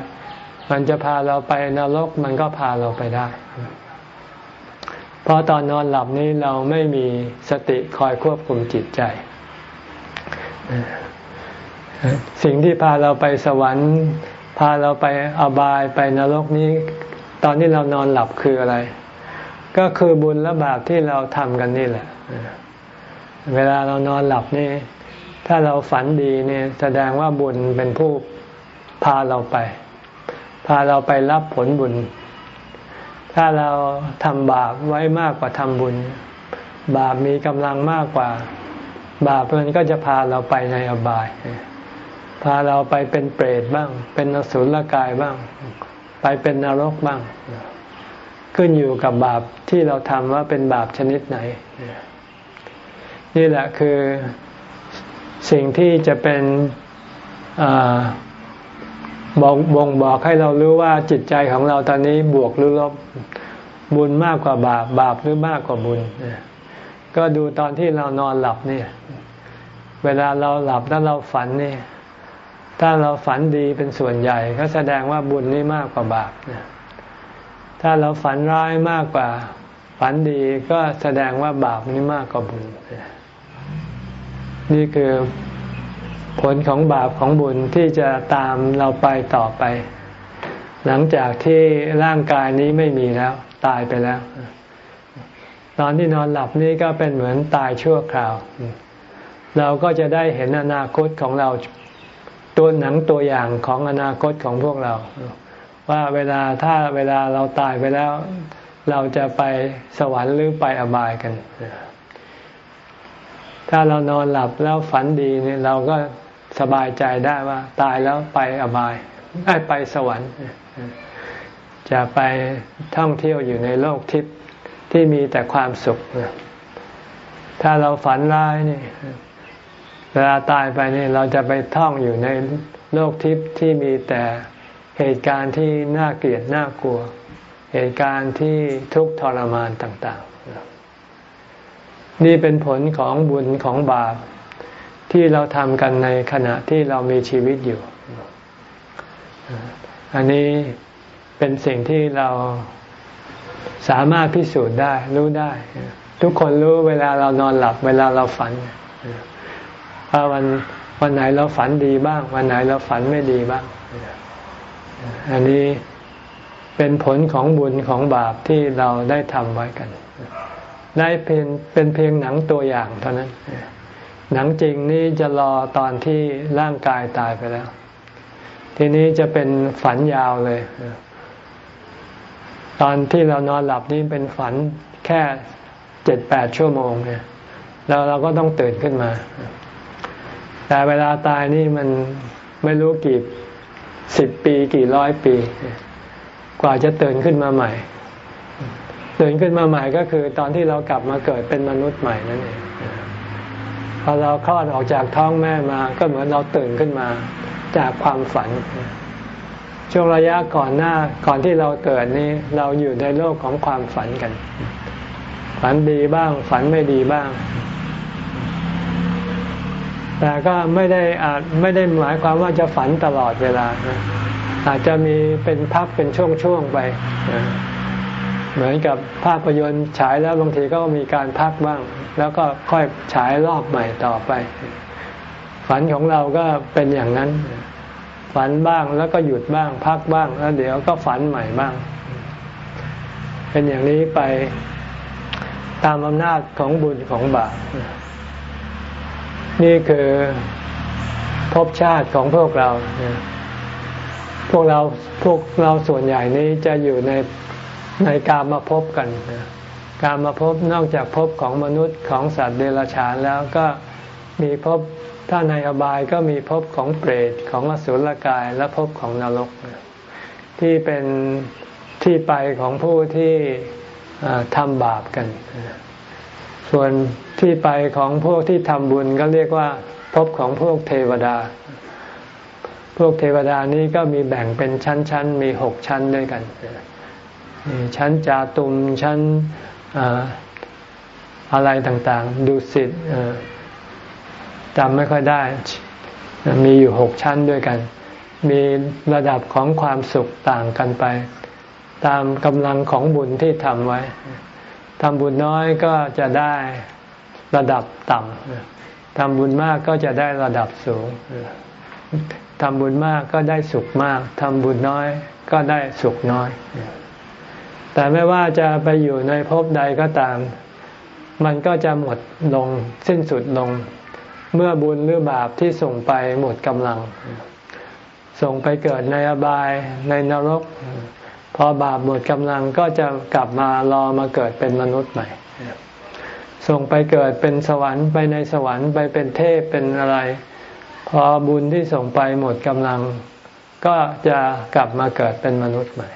มันจะพาเราไปนรกมันก็พาเราไปได้ เพราะตอนนอนหลับนี้เราไม่มีสติคอยควบคุมจิตใจ สิ่งที่พาเราไปสวรรค์ พาเราไปอบายไปนรกนี้ ตอนที่เรานอนหลับคืออะไร ก็คือบุญและบาปที่เราทำกันนี่แหละ เวลาเรานอนหลับนี่ ถ้าเราฝันดีเนี่ยแสดงว่าบุญเป็นผู้พาเราไป พาเราไปรับผลบุญ ถ้าเราทำบาปไว้มากกว่าทำบุญ บาปมีกำลังมากกว่า บาปมันก็จะพาเราไปในอบาย พาเราไปเป็นเปรตบ้าง เป็นนสุลกายบ้าง ไปเป็นนรกบ้าง ขึ้นอยู่กับบาปที่เราทำว่าเป็นบาปชนิดไหน นี่แหละคือสิ่งที่จะเป็น บอกบ่งบอกให้เรารู้ว่าจิตใจของเราตอนนี้บวกหรือลบบุญมากกว่าบาปบาปหรือมากกว่าบุญ ก็ดูตอนที่เรานอนหลับเนี่ย เวลาเราหลับแล้วเราฝันนี่ถ้าเราฝันดีเป็นส่วนใหญ่ ก็แสดงว่าบุญนี่มากกว่าบาปถ้าเราฝันร้ายมากกว่า ฝันดีก็แสดงว่าบาปนี่มากกว่าบุญนี่คือ ผลของบาปของบุญที่จะตามเราไปต่อไป หลังจากที่ร่างกายนี้ไม่มีแล้ว ตายไปแล้ว ตอนที่นอนหลับนี่ก็เป็นเหมือนตายชั่วคราว เราก็จะได้เห็นอนาคตของเราตัวหนังตัวอย่างของอนาคตของพวกเรา ว่าเวลาถ้าเวลาเราตายไปแล้ว เราจะไปสวรรค์หรือไปอบายกัน ถ้าเรานอนหลับแล้วฝันดีเนี่ยเราก็ สบายใจได้ว่า ตายแล้วไปอบายได้ไปสวรรค์ จะไปท่องเที่ยวอยู่ในโลกทิพย์ที่มีแต่ความสุข ถ้าเราฝันร้ายนี่ เวลาตายไปนี่เราจะไปท่องอยู่ในโลกทิพย์ที่มีแต่เหตุการณ์ที่น่าเกลียดน่ากลัว เหตุการณ์ที่ทุกข์ทรมานต่าง ๆ นี่เป็นผลของบุญของบาป ที่เราทำกันในขณะที่เรามีชีวิตอยู่ อันนี้เป็นสิ่งที่เราสามารถพิสูจน์ได้ รู้ได้ ทุกคนรู้เวลาเรานอนหลับ เวลาเราฝันว่าวันวันไหนเราฝันดีบ้าง วันไหนเราฝันไม่ดีบ้าง อันนี้เป็นผลของบุญของบาปที่เราได้ทำไว้กัน ได้เป็นเป็นเพียงหนังตัวอย่างเท่านั้น หนังจริงนี่จะรอตอนที่ร่างกายตายไปแล้ว ทีนี้จะเป็นฝันยาวเลย ตอนที่เรานอนหลับนี่เป็นฝันแค่เจ็ดแปดชั่วโมงเนี่ยแล้วเราก็ต้องตื่นขึ้นมา แต่เวลาตายนี่มันไม่รู้กี่สิบปีกี่ร้อยปี กว่าจะตื่นขึ้นมาใหม่ ตื่นขึ้นมาใหม่ก็คือตอนที่เรากลับมาเกิดเป็นมนุษย์ใหม่นั่นเอง พอเราคลอดออกจากท้องแม่มา ก็เหมือนเราตื่นขึ้นมา จากความฝัน ช่วงระยะก่อนหน้าก่อนที่เราเกิดนี้ เราอยู่ในโลกของความฝันกัน ฝันดีบ้าง ฝันไม่ดีบ้าง แต่ก็ไม่ได้อาจไม่ได้หมายความว่าจะฝันตลอดเวลาอาจจะมีเป็นพักเป็นช่วงๆไปเหมือนกับภาพยนตร์ฉายแล้วบางทีก็มีการพักบ้าง แล้วก็ค่อยฉายรอบใหม่ต่อไป ฝันของเราก็เป็นอย่างนั้น ฝันบ้างแล้วก็หยุดบ้าง พักบ้าง แล้วเดี๋ยวก็ฝันใหม่บ้าง เป็นอย่างนี้ไปตามอำนาจของบุญของบาปนี่คือภพชาติของพวกเรา พวกเราพวกเราส่วนใหญ่นี้จะอยู่ในในการมาพบกัน การมาพบนอกจากพบของมนุษย์ของสัตว์เดรัจฉานแล้วก็มีพบถ้าในอบายก็มีพบของเปรตของอสุรกายและพบของนรก ที่เป็นที่ไปของผู้ที่ทำบาปกัน ส่วนที่ไปของพวกที่ทำบุญก็เรียกว่าพบของพวกเทวดา พวกเทวดานี้ก็มีแบ่งเป็นชั้นๆ มีหกชั้นด้วยกัน ชั้นจาตุมชั้น อะไรต่างๆ ดูสิทธ์จำไม่ค่อยได้ มีอยู่หกชั้นด้วยกัน มีระดับของความสุขต่างกันไป ตามกำลังของบุญที่ทำไว้ทำบุญน้อยก็จะได้ระดับต่ำทำบุญมากก็จะได้ระดับสูงทำบุญมากก็ได้สุขมาก ทำบุญน้อยก็ได้สุขน้อย แต่ไม่ว่าจะไปอยู่ในภพใดก็ตาม มันก็จะหมดลงสิ้นสุดลง เมื่อบุญหรือบาปที่ส่งไปหมดกำลัง ส่งไปเกิดในอบายในนรก พอบาปหมดกำลังก็จะกลับมารอมาเกิดเป็นมนุษย์ใหม่ส่งไปเกิดเป็นสวรรค์ไปในสวรรค์ไปเป็นเทพเป็นอะไร พอบุญที่ส่งไปหมดกำลัง ก็จะกลับมาเกิดเป็นมนุษย์ใหม่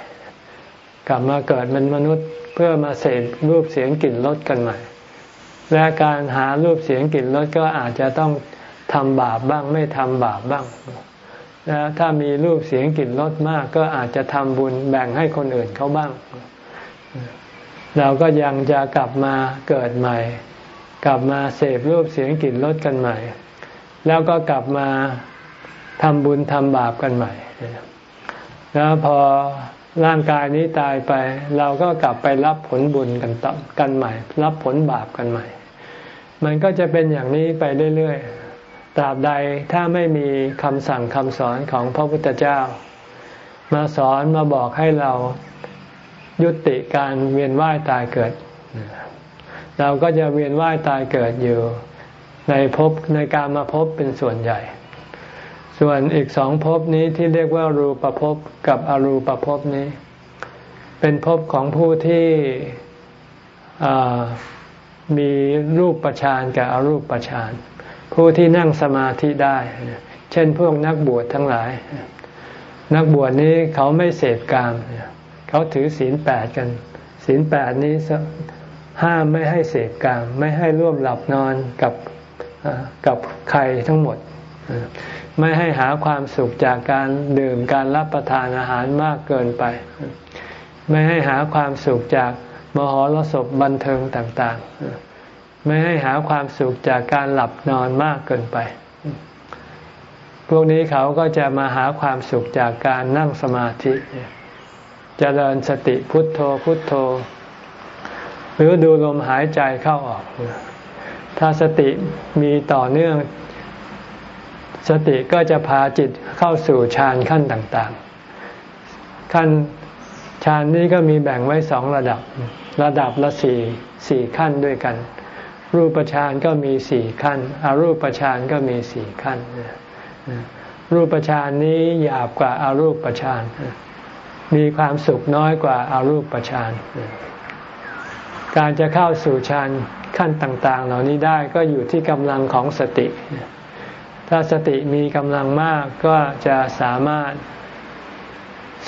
กลับมาเกิดเป็นมนุษย์เพื่อมาเสพรูปเสียงกลิ่นรสกันใหม่ และการหารูปเสียงกลิ่นรสก็อาจจะต้องทำบาปบ้างไม่ทำบาปบ้างแล้วถ้ามีรูปเสียงกลิ่นรสมาก ก็อาจจะทำบุญแบ่งให้คนอื่นเขาบ้าง เราก็ยังจะกลับมาเกิดใหม่ กลับมาเสพรูปเสียงกลิ่นรสกันใหม่ แล้วก็กลับมาทำบุญทำบาปกันใหม่แล้วพอ ร่างกายนี้ตายไป เราก็กลับไปรับผลบุญกันต่อกันใหม่ รับผลบาปกันใหม่ มันก็จะเป็นอย่างนี้ไปเรื่อยๆตราบใดถ้าไม่มีคำสั่งคำสอนของพระพุทธเจ้า มาสอนมาบอกให้เรายุติการเวียนว่ายตายเกิด เราก็จะเวียนว่ายตายเกิดอยู่ ในภพในการมาภพเป็นส่วนใหญ่ ส่วนอีกสองภพนี้ที่เรียกว่ารูปภพกับอรูปภพนี้ เป็นภพของผู้ที่มีรูปประชานกับอรูปประชานผู้ที่นั่งสมาธิได้ เช่นพวกนักบวชทั้งหลาย นักบวชนี้เขาไม่เสพกาม เขาถือศีลแปดกัน ศีลแปดนี้ห้ามไม่ให้เสพกาม ไม่ให้ร่วมหลับนอนกับกับใครทั้งหมด ไม่ให้หาความสุขจากการดื่มการรับประทานอาหารมากเกินไป ไม่ให้หาความสุขจากมหรสพบันเทิงต่างๆ ไม่ให้หาความสุขจากการหลับนอนมากเกินไป พวกนี้เขาก็จะมาหาความสุขจากการนั่งสมาธิจเจริญสติพุทโธพุทโธ หรือดูลมหายใจเข้าออก ถ้าสติมีต่อเนื่อง สติก็จะพาจิตเข้าสู่ฌานขั้นต่างๆ ขั้นฌานนี้ก็มีแบ่งไว้สองระดับ ระดับละสี่สี่ขั้นด้วยกัน รูปฌานก็มีสี่ขั้น อรูปฌานก็มีสี่ขั้น รูปฌานนี้หยาบกว่าอารูปฌานมีความสุขน้อยกว่าอารูปฌานการจะเข้าสู่ฌานขั้นต่าง ๆ เหล่านี้ได้ก็อยู่ที่กำลังของสติ ถ้าสติมีกำลังมากก็จะสามารถ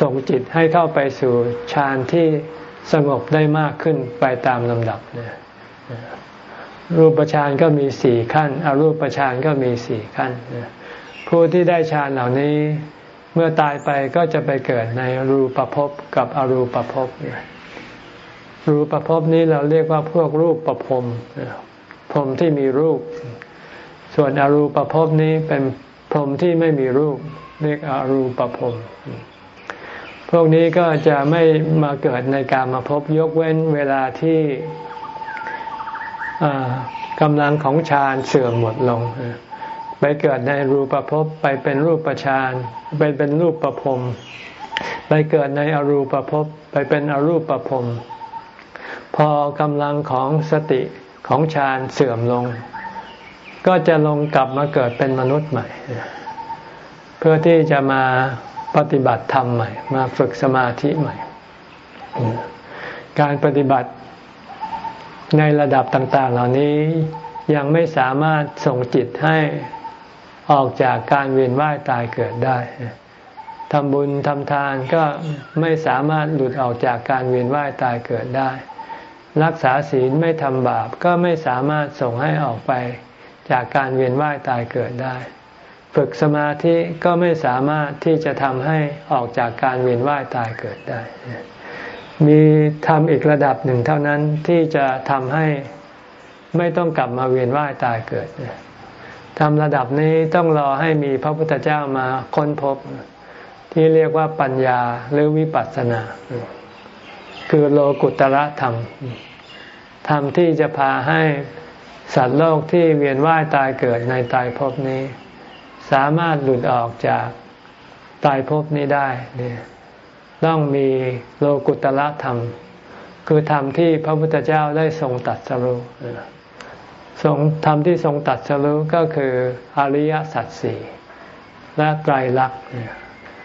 ส่งจิตให้เข้าไปสู่ฌานที่สงบได้มากขึ้นไปตามลำดับเนี่ยรูปฌานก็มีสี่ขั้น อรูปฌานก็มีสี่ขั้น ผู้ที่ได้ฌานเหล่านี้เมื่อตายไปก็จะไปเกิดในรูปภพกับอรูปภพรูปภพนี้เราเรียกว่าพวกรูปประพรมพรมที่มีรูป ส่วนอรูปภพนี้เป็นพรมที่ไม่มีรูป เรียกอรูปภพพวกนี้ก็จะไม่มาเกิดในการมาพบยกเว้นเวลาที่กำลังของฌานเสื่อมหมดลง ไปเกิดในรูปภพไปเป็นรูปฌานไปเป็นรูปประพรมไปเกิดในอรูปภพไปเป็นอรูปประพรมพอกำลังของสติของฌานเสื่อมลง ก็จะลงกลับมาเกิดเป็นมนุษย์ใหม่ เพื่อที่จะมาปฏิบัติธรรมใหม่ มาฝึกสมาธิใหม่ การปฏิบัติในระดับต่าง ๆ เหล่านี้ยังไม่สามารถส่งจิตให้ออกจากการเวียนว่ายตายเกิดได้ทำบุญทำทานก็ไม่สามารถหลุดออกจากการเวียนว่ายตายเกิดได้ รักษาศีลไม่ทำบาปก็ไม่สามารถส่งให้ออกไป จากการเวียนว่ายตายเกิดได้ ฝึกสมาธิก็ไม่สามารถที่จะทำให้ออกจากการเวียนว่ายตายเกิดได้ มีทำอีกระดับหนึ่งเท่านั้นที่จะทำให้ไม่ต้องกลับมาเวียนว่ายตายเกิดทำระดับนี้ต้องรอให้มีพระพุทธเจ้ามาค้นพบ ที่เรียกว่าปัญญาหรือวิปัสสนา คือโลกุตระธรรมธรรมที่จะพาให้ สัตว์โลกที่เวียนว่ายตายเกิดในตายภพนี้ สามารถหลุดออกจากตายภพนี้ได้เนี่ยต้องมีโลกุตละธรรม คือธรรมที่พระพุทธเจ้าได้ทรงตัดสรุทรงธรรมที่ทรงตัดสรุก็คืออริยสัจสี่และไตรลักษณ์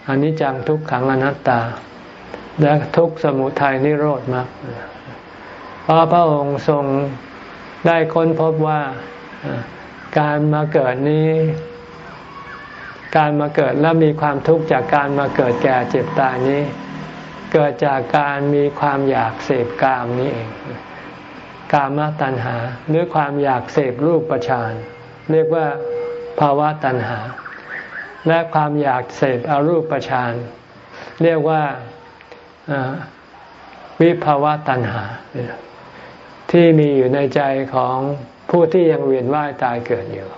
อันนี้จังทุกขังอนัตตา และทุกสมุทัยนิโรธมากเพราะพระองค์ทรง ได้ค้นพบว่าการมาเกิดนี้ การมาเกิดแล้วมีความทุกข์จากการมาเกิดแก่เจ็บตายนี้ เกิดจากการมีความอยากเสพกามนี้เอง กามตัณหาหรือความอยากเสพรูปประชานเรียกว่าภาวะตัณหา และความอยากเสพอรูปประชานเรียกว่าวิภาวะตัณหา ที่มีอยู่ในใจของผู้ที่ยังเวียนว่ายตายเกิดอยู่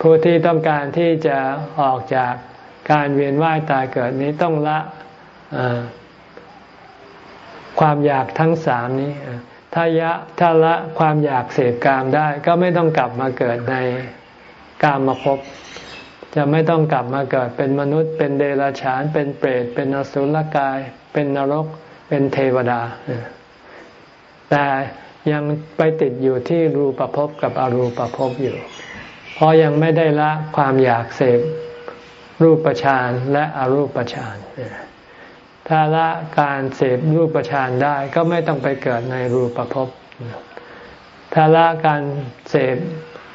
ผู้ที่ต้องการที่จะออกจากการเวียนว่ายตายเกิดนี้ต้องละความอยากทั้งสามนี้ถ้ายะถ้าละความอยากเสพกามได้ ก็ไม่ต้องกลับมาเกิดในกามมาพบ จะไม่ต้องกลับมาเกิดเป็นมนุษย์ เป็นเดรัจฉาน เป็นเปรต เป็นอสุรกาย เป็นนรก เป็นเทวดา แต่ยังไปติดอยู่ที่รูปภพกับอรูปภพอยู่ เพราะยังไม่ได้ละความอยากเสพรูปฌานและอรูปฌานถ้าละการเสพรูปฌานได้ก็ไม่ต้องไปเกิดในรูปภพถ้าละการเสพ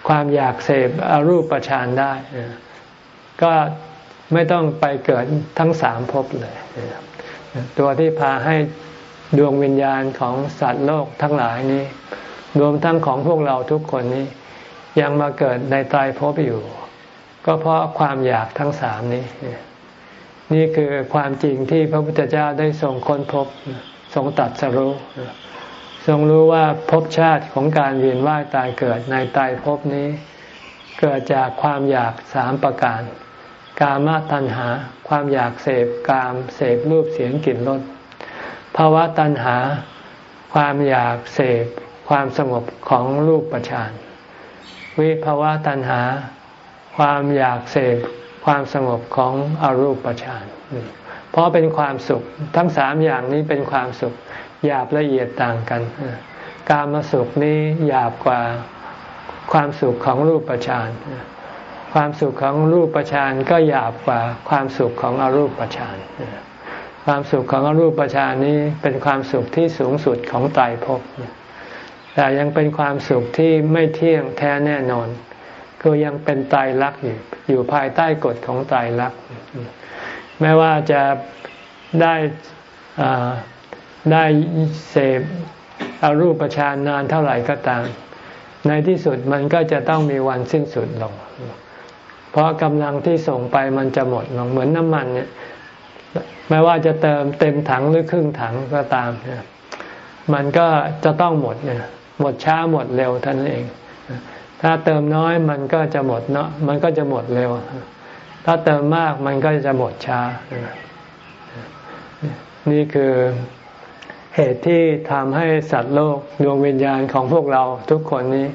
ความอยากเสพอรูปฌานได้ ก็ไม่ต้องไปเกิดทั้งสามภพเลย ตัวที่พาให้ ดวงวิญญาณของสัตว์โลกทั้งหลายนี้ รวมทั้งของพวกเราทุกคนนี้ ยังมาเกิดในตายภพอยู่ ก็เพราะความอยากทั้งสามนี้ นี่คือความจริงที่พระพุทธเจ้าได้ทรงค้นพบทรงตัดสรู้ทรงรู้ว่าภพชาติของการเวียนว่ายตายเกิดในตายภพนี้ เกิดจากความอยากสามประการ กามตัณหา ความอยากเสพกาม เสพรูปเสียงกลิ่นรส ภาวะตัณหา ความอยากเสพความสงบของรูปประชานวิภาวะตัณหา ความอยากเสพความสงบของอรูปฌานเพราะเป็นความสุขทั้งสามอย่างนี้เป็นความสุขหยาบละเอียดต่างกัน การมาสุขนี้หยาบกว่าความสุขของรูปฌานความสุขของรูปฌานก็หยาบกว่าความสุขของอรูปฌาน ความสุขของอรูปฌานนี้เป็นความสุขที่สูงสุดของไตรภพแต่ยังเป็นความสุขที่ไม่เที่ยงแท้แน่นอน คือยังเป็นตายรักอยู่อยู่ภายใต้กฎของตายรักแม้ว่าจะได้ได้เสพอารูปฌานนานเท่าไหร่ก็ตาม ในที่สุดมันก็จะต้องมีวันสิ้นสุดลง เพราะกำลังที่ส่งไปมันจะหมดลงเหมือนน้ำมันเนี่ย ไม่ว่าจะเติมเต็มถังหรือครึ่งถังก็ตามนะมันก็จะต้องหมดเนี่ยหมดช้าหมดเร็วท่านเอง ถ้าเติมน้อยมันก็จะหมดเนาะมันก็จะหมดเร็ว ถ้าเติมมากมันก็จะหมดช้า นี่คือเหตุที่ทำให้สัตว์โลกดวงวิญญาณของพวกเราทุกคนนี้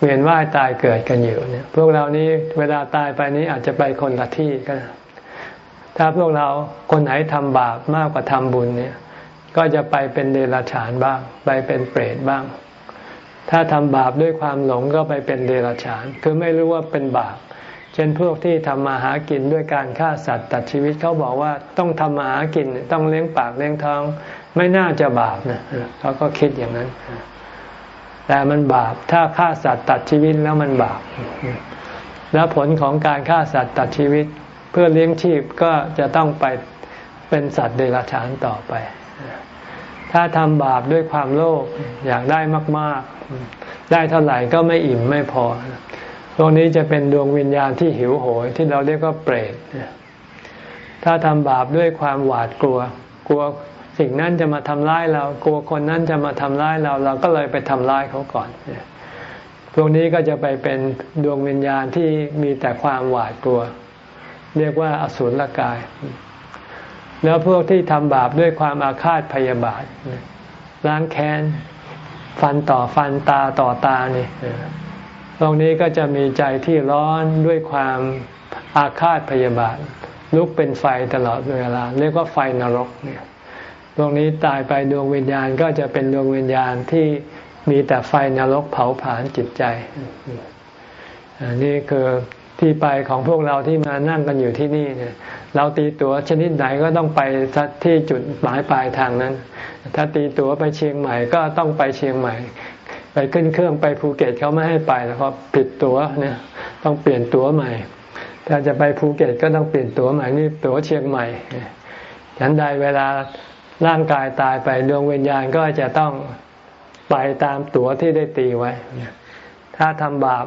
เวียนว่ายตายเกิดกันอยู่เนี่ย พวกเรานี้เวลาตายไปนี้อาจจะไปคนละที่ก็ ถ้าพวกเราคนไหนทำบาปมากกว่าทำบุญเนี่ย ก็จะไปเป็นเดรัจฉานบ้าง ไปเป็นเปรตบ้าง ถ้าทำบาปด้วยความหลงก็ไปเป็นเดรัจฉาน คือไม่รู้ว่าเป็นบาป เช่นพวกที่ทำมาหากินด้วยการฆ่าสัตว์ตัดชีวิตเขาบอกว่าต้องทำมาหากินต้องเลี้ยงปากเลี้ยงท้อง ไม่น่าจะบาปนะเขาก็คิดอย่างนั้น แต่มันบาปถ้าฆ่าสัตว์ตัดชีวิตแล้วมันบาป แล้วผลของการฆ่าสัตว์ตัดชีวิต พื่อเลี้ยงชีพก็จะต้องไปเป็นสัตว์เดรัจฉานต่อไป ถ้าทำบาปด้วยความโลภอยากได้มาก ๆ ได้เท่าไหร่ก็ไม่อิ่มไม่พอตรงนี้จะเป็นดวงวิญญาณที่หิวโหยที่เราเรียกว่าเปรตถ้าทำบาปด้วยความหวาดกลัว กลัวสิ่งนั้นจะมาทำร้ายเรา กลัวคนนั้นจะมาทำร้ายเรา เราก็เลยไปทำร้ายเขาก่อนพวกนี้ก็จะไปเป็นดวงวิญญาณที่มีแต่ความหวาดกลัว เรียกว่าอสุรกาย แล้วพวกที่ทำบาปด้วยความอาฆาตพยาบาทล้างแค้น ฟันต่อฟันตาต่อตานี่ตรงนี้ก็จะมีใจที่ร้อนด้วยความอาฆาตพยาบาท ลุกเป็นไฟตลอดเวลา เรียกว่าไฟนรกเนี่ยตรงนี้ตายไปดวงวิญญาณก็จะเป็นดวงวิญญาณที่มีแต่ไฟนรกเผาผลาญจิตใจ อันนี้คือ ที่ไปของพวกเราที่มานั่งกันอยู่ที่นี่เนี่ยเราตีตั๋วชนิดไหนก็ต้องไปที่จุดหมายปลายทางนั้น ถ้าตีตั๋วไปเชียงใหม่ก็ต้องไปเชียงใหม่ ไปขึ้นเครื่องไปภูเก็ตเขาไม่ให้ไปแล้วก็ผิดตั๋วเนี่ยต้องเปลี่ยนตั๋วใหม่ ถ้าจะไปภูเก็ตก็ต้องเปลี่ยนตั๋วใหม่นี่ตั๋วเชียงใหม่ฉันใดเวลาร่างกายตายไปดวงวิญญาณก็จะต้องไปตามตั๋วที่ได้ตีไว้ ถ้าทำบาป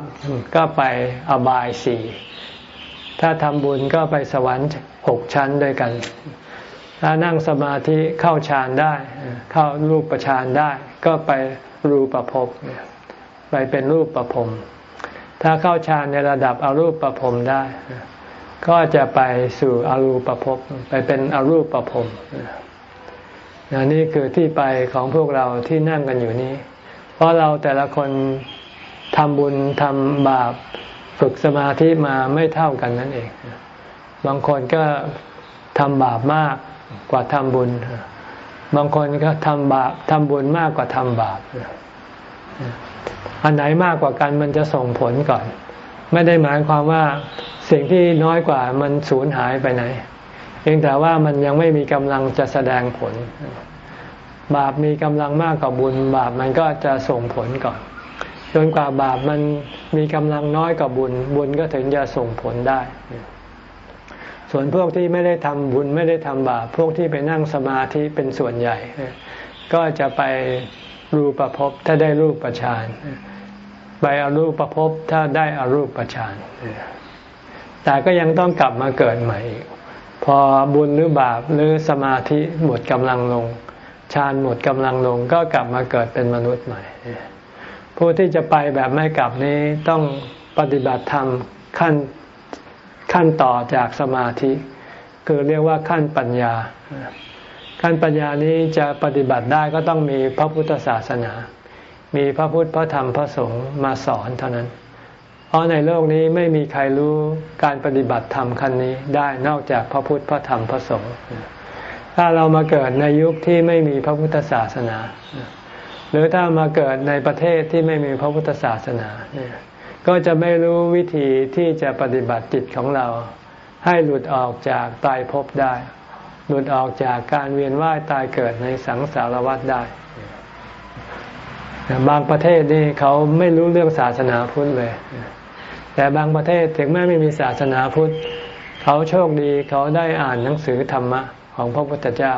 ก็ไปอบายสี่ถ้าทำบุญก็ไปสวรรค์หกชั้นด้วยกัน ถ้านั่งสมาธิเข้าฌานได้ เข้ารูปฌานได้ ก็ไปรูปภพไปเป็นรูปประพรมถ้าเข้าฌานในระดับอรูปประพรมได้ ก็จะไปสู่อรูปภพไปเป็นอรูปประพรมนี่คือที่ไปของพวกเราที่นั่งกันอยู่นี้ เพราะเราแต่ละคน ทำบุญทำบาปฝึกสมาธิมาไม่เท่ากันนั่นเอง บางคนก็ทำบาปมากกว่าทำบุญ บางคนก็ทำบาปทำบุญมากกว่าทำบาป อันไหนมากกว่ากันมันจะส่งผลก่อน ไม่ได้หมายความว่าสิ่งที่น้อยกว่ามันสูญหายไปไหนเพียงแต่ว่ามันยังไม่มีกำลังจะแสดงผล บาปมีกำลังมากกว่าบุญ บาปมันก็จะส่งผลก่อน จนกว่าบาปมันมีกำลังน้อยกว่าบุญ บุญก็ถึงจะส่งผลได้ ส่วนพวกที่ไม่ได้ทำบุญไม่ได้ทำบาปพวกที่ไปนั่งสมาธิเป็นส่วนใหญ่ ก็จะไปรูปประพถ้าได้รูปประชานไปอรูปประพถ้าได้อรูปประชานแต่ก็ยังต้องกลับมาเกิดใหม่อีกพอบุญหรือบาปหรือสมาธิหมดกำลังลงฌานหมดกำลังลงก็กลับมาเกิดเป็นมนุษย์ใหม่ ผู้ที่จะไปแบบไม่กลับนี้ต้องปฏิบัติธรรมขั้นขั้นต่อจากสมาธิ คือเรียกว่าขั้นปัญญา ขั้นปัญญานี้จะปฏิบัติได้ก็ต้องมีพระพุทธศาสนา มีพระพุทธพระธรรมพระสงฆ์มาสอนเท่านั้น เพราะในโลกนี้ไม่มีใครรู้การปฏิบัติธรรมขั้นนี้ได้นอกจากพระพุทธพระธรรมพระสงฆ์ถ้าเรามาเกิดในยุคที่ไม่มีพระพุทธศาสนา หรือถ้ามาเกิดในประเทศที่ไม่มีพระพุทธศาสนาก็จะไม่รู้วิธีที่จะปฏิบัติจิตของเรา ให้หลุดออกจากตายภพได้ หลุดออกจากการเวียนว่ายตายเกิดในสังสารวัฏได้บางประเทศนี่เขาไม่รู้เรื่องศาสนาพุทธเลย แต่บางประเทศถึงแม้ไม่มีศาสนาพุทธ เขาโชคดีเขาได้อ่านหนังสือธรรมะของพระพุทธเจ้า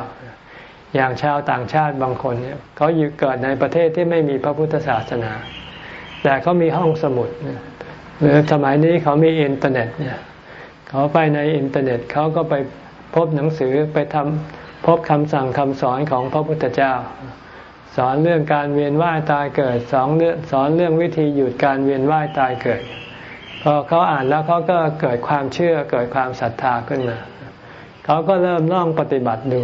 อย่างชาวต่างชาติบางคนเนี่ยเขาอยู่เกิดในประเทศที่ไม่มีพระพุทธศาสนา แต่เขามีห้องสมุดหรือสมัยนี้เขามีอินเทอร์เน็ตเนี่ยเขาไปในอินเทอร์เน็ตเขาก็ไปพบหนังสือไปทำพบคำสั่งคำสอนของพระพุทธเจ้า สอนเรื่องการเวียนว่ายตายเกิดสอนเรื่องสอนเรื่องวิธีหยุดการเวียนว่ายตายเกิดพอเขาอ่านแล้วเขาก็เกิดความเชื่อเกิดความศรัทธาขึ้นมาเขาก็เริ่มล่องปฏิบัติดู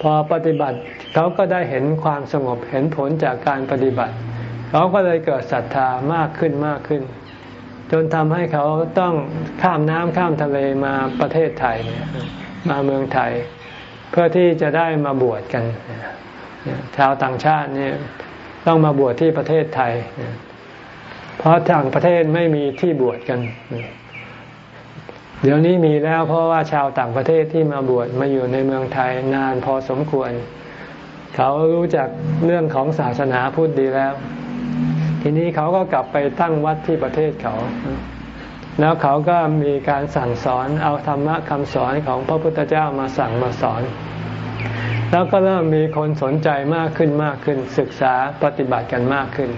พอปฏิบัติเขาก็ได้เห็นความสงบเห็นผลจากการปฏิบัติ เขาก็เลยเกิดศรัทธามากขึ้นมากขึ้น จนทำให้เขาต้องข้ามน้ำข้ามทะเลมาประเทศไทยมาเมืองไทย เพื่อที่จะได้มาบวชกันชาวต่างชาติเนี่ยต้องมาบวชที่ประเทศไทย เพราะทางประเทศไม่มีที่บวชกัน เดี๋ยวนี้มีแล้วเพราะว่าชาวต่างประเทศที่มาบวชมาอยู่ในเมืองไทยนานพอสมควร เขารู้จักเรื่องของศาสนาพุทธดีแล้ว ทีนี้เขาก็กลับไปตั้งวัดที่ประเทศเขา แล้วเขาก็มีการสั่งสอนเอาธรรมะคำสอนของพระพุทธเจ้ามาสั่งมาสอน แล้วก็เริ่มมีคนสนใจมากขึ้นมากขึ้น ศึกษาปฏิบัติกันมากขึ้น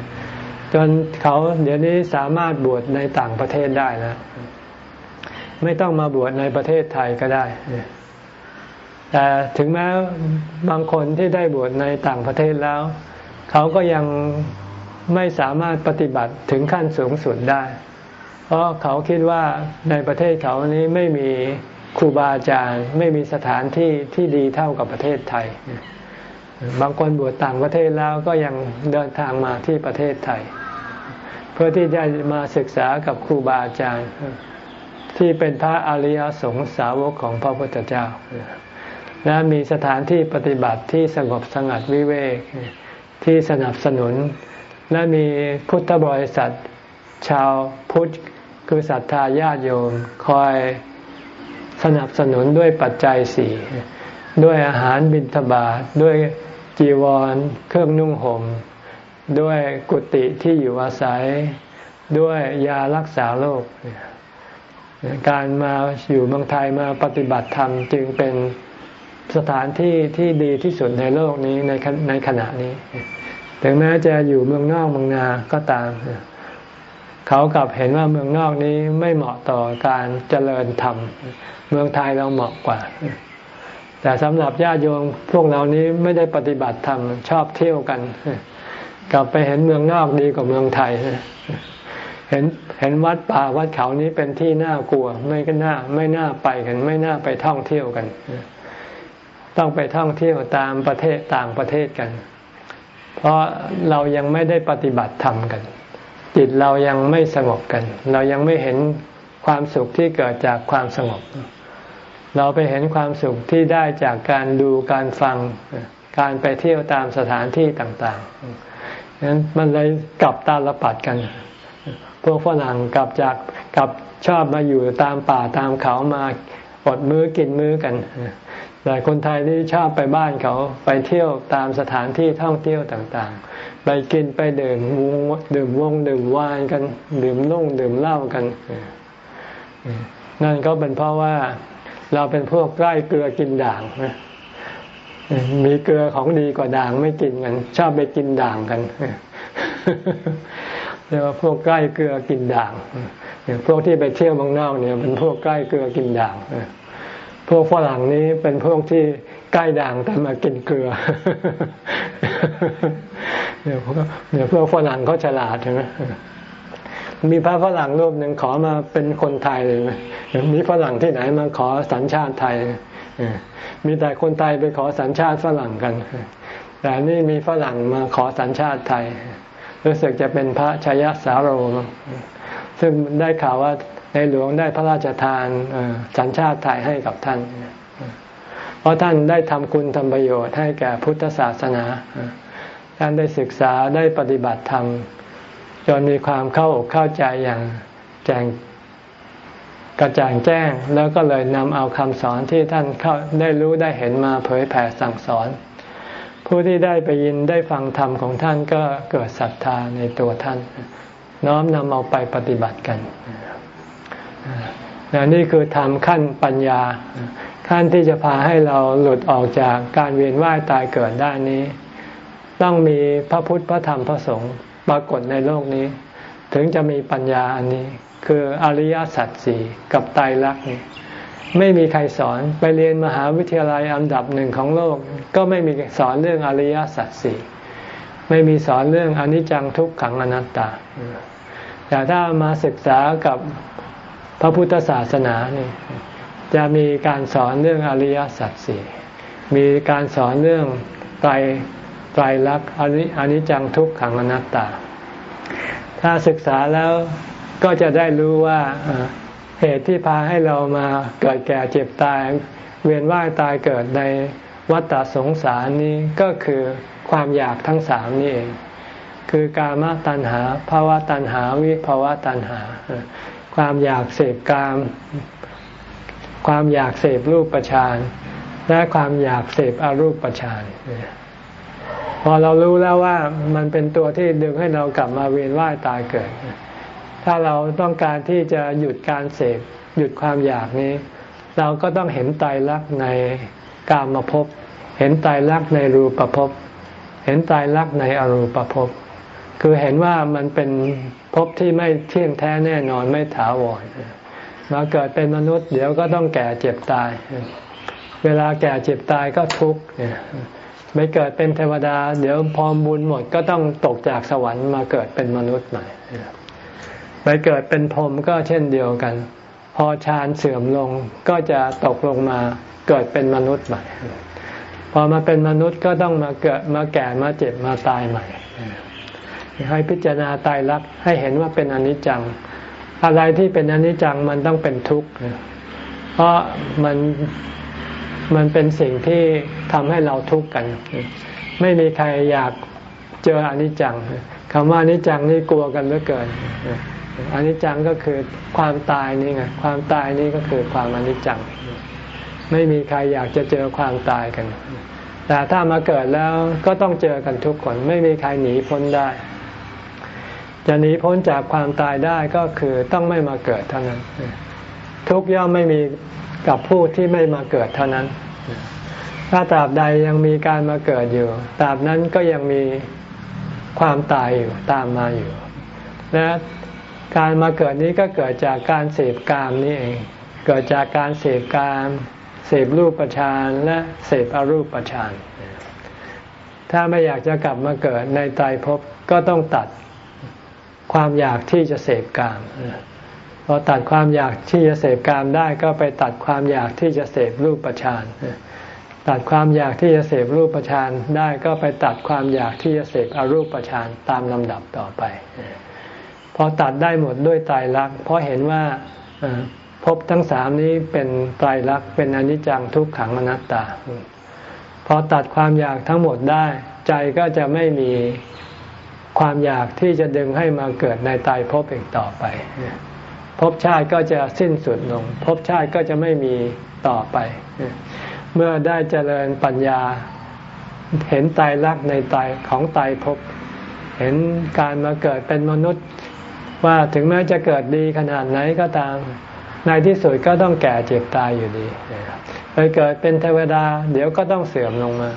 จนเขาเดี๋ยวนี้สามารถบวชในต่างประเทศได้นะ ไม่ต้องมาบวชในประเทศไทยก็ได้ แต่ถึงแม้บางคนที่ได้บวชในต่างประเทศแล้ว เขาก็ยังไม่สามารถปฏิบัติถึงขั้นสูงสุดได้ เพราะเขาคิดว่าในประเทศเขานี้ไม่มีครูบาอาจารย์ ไม่มีสถานที่ที่ดีเท่ากับประเทศไทย บางคนบวชต่างประเทศแล้วก็ยังเดินทางมาที่ประเทศไทย เพื่อที่จะมาศึกษากับครูบาอาจารย์ ที่เป็นพระอริยสงสาวกของพระพุทธเจ้า และมีสถานที่ปฏิบัติที่สงบสงัดวิเวกที่สนับสนุน และมีพุทธบริษัท ชาวพุทธคือศรัทธาญาติโยมคอยสนับสนุนด้วยปัจจัยสี่ด้วยอาหารบิณฑบาตด้วยจีวร เครื่องนุ่งหม่มด้วยกุฏิที่อยู่อาศัย ด้วยยารักษาโรค การมาอยู่เมืองไทยมาปฏิบัติธรรมจึงเป็นสถานที่ที่ดีที่สุดในโลกนี้ในในขณะนี้ ถึงแม้จะอยู่เมืองนอกเมืองนาก็ตาม เขากลับเห็นว่าเมืองนอกนี้ไม่เหมาะต่อการเจริญธรรม เมืองไทยเราเหมาะกว่า แต่สำหรับญาติโยมพวกเรานี้ไม่ได้ปฏิบัติธรรมชอบเที่ยวกัน กลับไปเห็นเมืองนอกดีกว่าเมืองไทย เห็นเห็นวัดป่าวัดเขานี้เป็นที่น่ากลัว ไม่ก็น่าไม่น่าไปกัน ไม่น่าไปท่องเที่ยวกัน ต้องไปท่องเที่ยวตามประเทศต่างประเทศกัน เพราะเรายังไม่ได้ปฏิบัติธรรมกัน จิตเรายังไม่สงบกัน เรายังไม่เห็นความสุขที่เกิดจากความสงบ เราไปเห็นความสุขที่ได้จากการดูการฟังการไปเที่ยวตามสถานที่ต่างๆนั้นมันเลยกลับตาลปัดกัน พวกฝรั่งกลับจากกลับชอบมาอยู่ตามป่าตามเขามาอดมื้อกินมื้อกันแต่คนไทยนี่ชอบไปบ้านเขาไปเที่ยวตามสถานที่ท่องเที่ยวต่างๆ ไปกินไปดื่มวงดื่มวงดื่มวายกัน ดื่มนุ่งดื่มเหล้ากันนั่นก็เป็นเพราะว่าเราเป็นพวกใกล้เกลือกินด่างมีเกลือของดีกว่าด่างไม่กินกัน ชอบไปกินด่างกัน รียกว่าพวกใกล้เกลือกินด่างพวกที่ไปเที่ยวบางนอกเนี่ยเป็นพวกใกล้เกลือกินด่างพวกฝรั่งนี้เป็นพวกที่ใกล้ด่างแต่มากินเกลือเนี่ยพวกเนี่ยพวกฝรั่งเขาฉลาดใช่ไหมมีพระฝรั่งรูปหนึ่งขอมาเป็นคนไทยเลยมีฝรั่งที่ไหนมาขอสัญชาติไทยมีแต่คนไทยไปขอสัญชาติฝรั่งกัน แต่นี่มีฝรั่งมาขอสัญชาติไทย รู้สึกจะเป็นพระชยสาโรซึ่งได้ข่าวว่าในหลวงได้พระราชทานสัญชาติไทยให้กับท่าน เพราะท่านได้ทำคุณทำประโยชน์ให้แก่พุทธศาสนา ท่านได้ศึกษาได้ปฏิบัติธรรมจนมีความเข้าอกเข้าใจอย่างแจ้งกระจ่างแจ้งแล้วก็เลยนำเอาคำสอนที่ท่านเข้าได้รู้ได้เห็นมาเผยแผ่สั่งสอน ผู้ที่ได้ไปยินได้ฟังธรรมของท่านก็เกิดศรัทธาในตัวท่าน น้อมนำเอาไปปฏิบัติกันนี่คือทำขั้นปัญญา ขั้นที่จะพาให้เราหลุดออกจากการเวียนว่ายตายเกิดได้นี้ ต้องมีพระพุทธพระธรรมพระสงฆ์ปรากฏในโลกนี้ ถึงจะมีปัญญาอันนี้ คืออริยสัจสี่กับไตรลักษณ์นี่ ไม่มีใครสอนไปเรียนมหาวิทยาลัยอันดับหนึ่งของโลก ก็ไม่มีสอนเรื่องอริยสัจสี่ไม่มีสอนเรื่องอนิจจังทุกขังอนัตตา แต่ถ้ามาศึกษากับพระพุทธศาสนานี่จะมีการสอนเรื่องอริยสัจสี่มีการสอนเรื่องไตรไตรลักษณ์อนิจจังทุกขังอนัตตา ถ้าศึกษาแล้วก็จะได้รู้ว่า เหตุที่พาให้เรามาเกิดแก่เจ็บตาย เวียนว่ายตายเกิดในวัฏสงสารนี้ก็คือความอยากทั้งสามนี่เอง คือกามตัณหาภาวะตัณหาวิภาวะตัณหา ความอยากเสพกาม ความอยากเสพรูปประชานและความอยากเสพอรูปประชานพอเรารู้แล้วว่ามันเป็นตัวที่ดึงให้เรากลับมาเวียนว่ายตายเกิด ถ้าเราต้องการที่จะหยุดการเสพหยุดความอยากนี้ เราก็ต้องเห็นไตายรักษณ์ในกามภพเห็นไตายรักษณ์ในรูปภพเห็นไตายรักษณ์ในอรูปภพคือเห็นว่ามันเป็นภพที่ไม่เที่ยงแท้แน่นอนไม่ถาวรมาเกิดเป็นมนุษย์เดี๋ยวก็ต้องแก่เจ็บตาย เวลาแก่เจ็บตายก็ทุกข์ไปเกิดเป็นเทวดา เดี๋ยวพอบุญหมดก็ต้องตกจากสวรรค์มาเกิดเป็นมนุษย์ใหม่ ไปเกิดเป็นพรหมก็เช่นเดียวกัน พอฌานเสื่อมลงก็จะตกลงมาเกิดเป็นมนุษย์ใหม่ พอมาเป็นมนุษย์ก็ต้องมาเกิดมาแก่มาเจ็บมาตายใหม่ ให้พิจารณาตายรักให้เห็นว่าเป็นอนิจจัง อะไรที่เป็นอนิจจังมันต้องเป็นทุกข์เพราะมันมันเป็นสิ่งที่ทำให้เราทุกข์กัน ไม่มีใครอยากเจออนิจจังคำว่าอนิจจังนี่กลัวกันเหลือเกิน อนิจจังก็คือความตายนี่ไงความตายนี่ก็คือความอนิจจัง ไม่มีใครอยากจะเจอความตายกัน แต่ถ้ามาเกิดแล้วก็ต้องเจอกันทุกคน ไม่มีใครหนีพ้นได้ จะหนีพ้นจากความตายได้ก็คือต้องไม่มาเกิดเท่านั้น ทุกย่อมไม่มีกับผู้ที่ไม่มาเกิดเท่านั้น ถ้าตราบใดยังมีการมาเกิดอยู่ตราบนั้นก็ยังมีความตายอยู่ตามมาอยู่และ การมาเกิดนี้ก็เกิดจากการเสพกามนี่เอง เกิดจากการเสพกาม เสพรูปประชานและเสพอรูปประชานถ้าไม่อยากจะกลับมาเกิดในตายภพก็ต้องตัดความอยากที่จะเสพกามพอตัดความอยากที่จะเสพกามได้ก็ไปตัดความอยากที่จะเสพรูปประชานตัดความอยากที่จะเสพรูปประชานได้ก็ไปตัดความอยากที่จะเสพอรูปประชานตามลำดับต่อไป พอตัดได้หมดด้วยตายรัก เพราะเห็นว่าพบทั้งสามนี้เป็นตายรักเป็นอนิจจังทุกขังอนัตตา พอตัดความอยากทั้งหมดได้ ใจก็จะไม่มีความอยากที่จะดึงให้มาเกิดในตายพบอีกต่อไปภพชาติก็จะสิ้นสุดลงภพชาติก็จะไม่มีต่อไป เมื่อได้เจริญปัญญา เห็นตายรักในตายของตายภพเห็นการมาเกิดเป็นมนุษย์ ว่าถึงแม้จะเกิดดีขนาดไหนก็ตาม ในที่สุดก็ต้องแก่เจ็บตายอยู่ดีไปเกิดเป็นเทวดา เดี๋ยวก็ต้องเสื่อมลงมา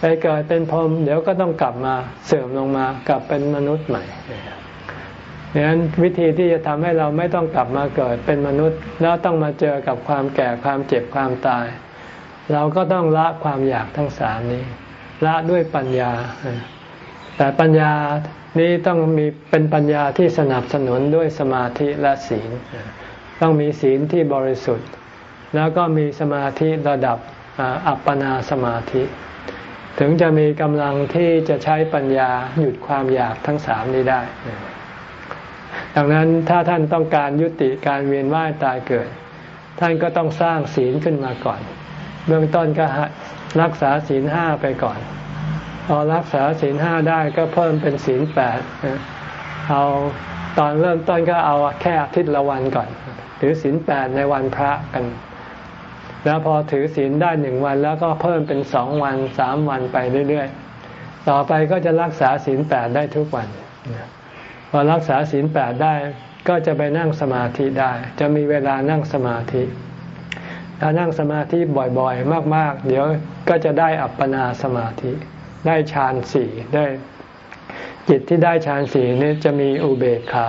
ไปเกิดเป็นพรหมเดี๋ยวก็ต้องกลับมาเสื่อมลงมากลับเป็นมนุษย์ใหม่ดังนั้นวิธีที่จะทำให้เราไม่ต้องกลับมาเกิดเป็นมนุษย์ แล้วต้องมาเจอกับความแก่ความเจ็บความตาย เราก็ต้องละความอยากทั้งสามนี้ ละด้วยปัญญา แต่ปัญญา นี้ต้องมีเป็นปัญญาที่สนับสนุนด้วยสมาธิและศีล ต้องมีศีลที่บริสุทธิ์ แล้วก็มีสมาธิระดับอัปปนาสมาธิ ถึงจะมีกำลังที่จะใช้ปัญญาหยุดความอยากทั้งสามนี้ได้ ดังนั้นถ้าท่านต้องการยุติการเวียนว่ายตายเกิด ท่านก็ต้องสร้างศีลขึ้นมาก่อน เบื้องต้นก็รักษาศีลห้าไปก่อน พอรักษาศีลห้าได้ก็เพิ่มเป็นศีลแปดเอาตอนเริ่มต้นก็เอาแค่อาทิตย์ละวันก่อนถือศีลแปดในวันพระกัน แล้วพอถือศีลได้หนึ่งวัน แล้วก็เพิ่มเป็นสองวันสามวันไปเรื่อยๆ ต่อไปก็จะรักษาศีลแปดได้ทุกวันพอรักษาศีลแปดได้ก็จะไปนั่งสมาธิได้ จะมีเวลานั่งสมาธิ ถ้านั่งสมาธิบ่อยๆ มาก ๆ เดี๋ยวก็จะได้อัปปนาสมาธิ ได้ฌานสี่ได้ จิตที่ได้ฌานสี่นี้จะมีอุเบกขา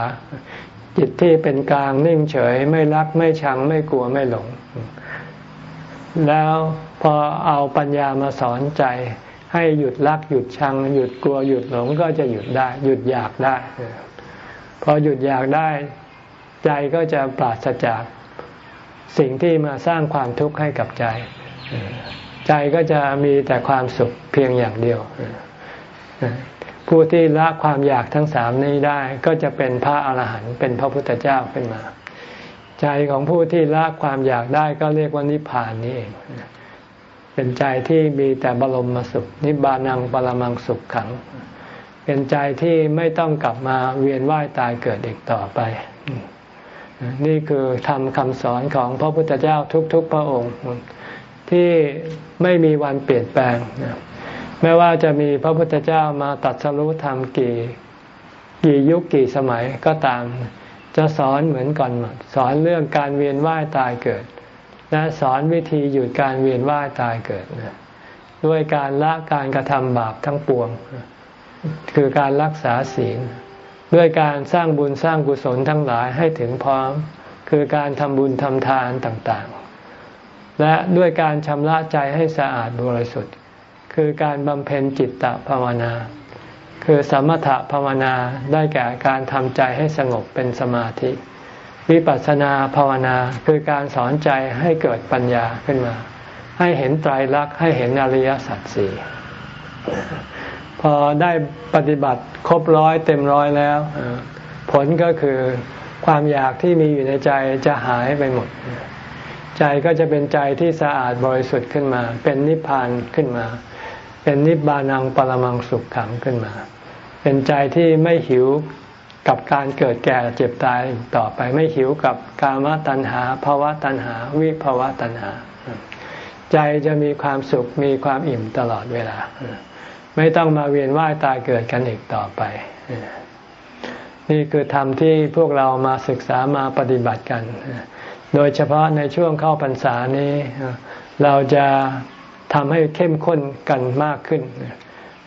จิตที่เป็นกลางนิ่งเฉย ไม่รักไม่ชังไม่กลัวไม่หลง แล้วพอเอาปัญญามาสอนใจ ให้หยุดรักหยุดชัง หยุดกลัวหยุดหลงก็จะหยุดได้ หยุดอยากได้ พอหยุดอยากได้ใจก็จะปราศจากสิ่งที่มาสร้างความทุกข์ให้กับใจ ใจก็จะมีแต่ความสุขเพียงอย่างเดียว ผู้ที่ละความอยากทั้งสามนี้ได้ก็จะเป็นพระอรหันต์เป็นพระพุทธเจ้าขึ้นมา ใจของผู้ที่ละความอยากได้ก็เรียกว่านิพพานนี่เองเป็นใจที่มีแต่บรมสุข นิบานังปรมังสุขขัง เป็นใจที่ไม่ต้องกลับมาเวียนว่ายตายเกิดอีกต่อไปนี่คือทำคำสอนของพระพุทธเจ้าทุกๆพระองค์ ที่ไม่มีวันเปลี่ยนแปลง ไม่ว่าจะมีพระพุทธเจ้ามาตัดสรุธรรมกี่กี่ยุคกี่สมัยก็ตาม จะสอนเหมือนกันหมดสอนเรื่องการเวียนว่ายตายเกิด และสอนวิธีหยุดการเวียนว่ายตายเกิดด้วยการละการกระทำบาปทั้งปวง คือการรักษาศีล ด้วยการสร้างบุญสร้างกุศลทั้งหลายให้ถึงพร้อม คือการทำบุญทำทานต่าง และด้วยการชำระใจให้สะอาดบริสุทธิ์ คือการบำเพ็ญจิตตภาวนา คือสมถภาวนาได้แก่การทำใจให้สงบเป็นสมาธิ วิปัสสนาภาวนาคือการสอนใจให้เกิดปัญญาขึ้นมา ให้เห็นไตรลักษณ์ให้เห็นอริยสัจสี่พอได้ปฏิบัติครบร้อยเต็มร้อยแล้ว ผลก็คือความอยากที่มีอยู่ในใจจะหายไปหมด ใจก็จะเป็นใจที่สะอาดบริสุทธิ์ขึ้นมา เป็นนิพพานขึ้นมา เป็นนิบานังปรมังสุขขังขึ้นมา เป็นใจที่ไม่หิวกับการเกิดแก่เจ็บตายต่อไปไม่หิวกับกามตัณหาภาวะตัณหา วิภาวะตัณหา ใจจะมีความสุขมีความอิ่มตลอดเวลา ไม่ต้องมาเวียนว่ายตายเกิดกันอีกต่อไป นี่คือธรรมที่พวกเรามาศึกษามาปฏิบัติกัน โดยเฉพาะในช่วงเข้าพรรษานี้ เราจะทำให้เข้มข้นกันมากขึ้น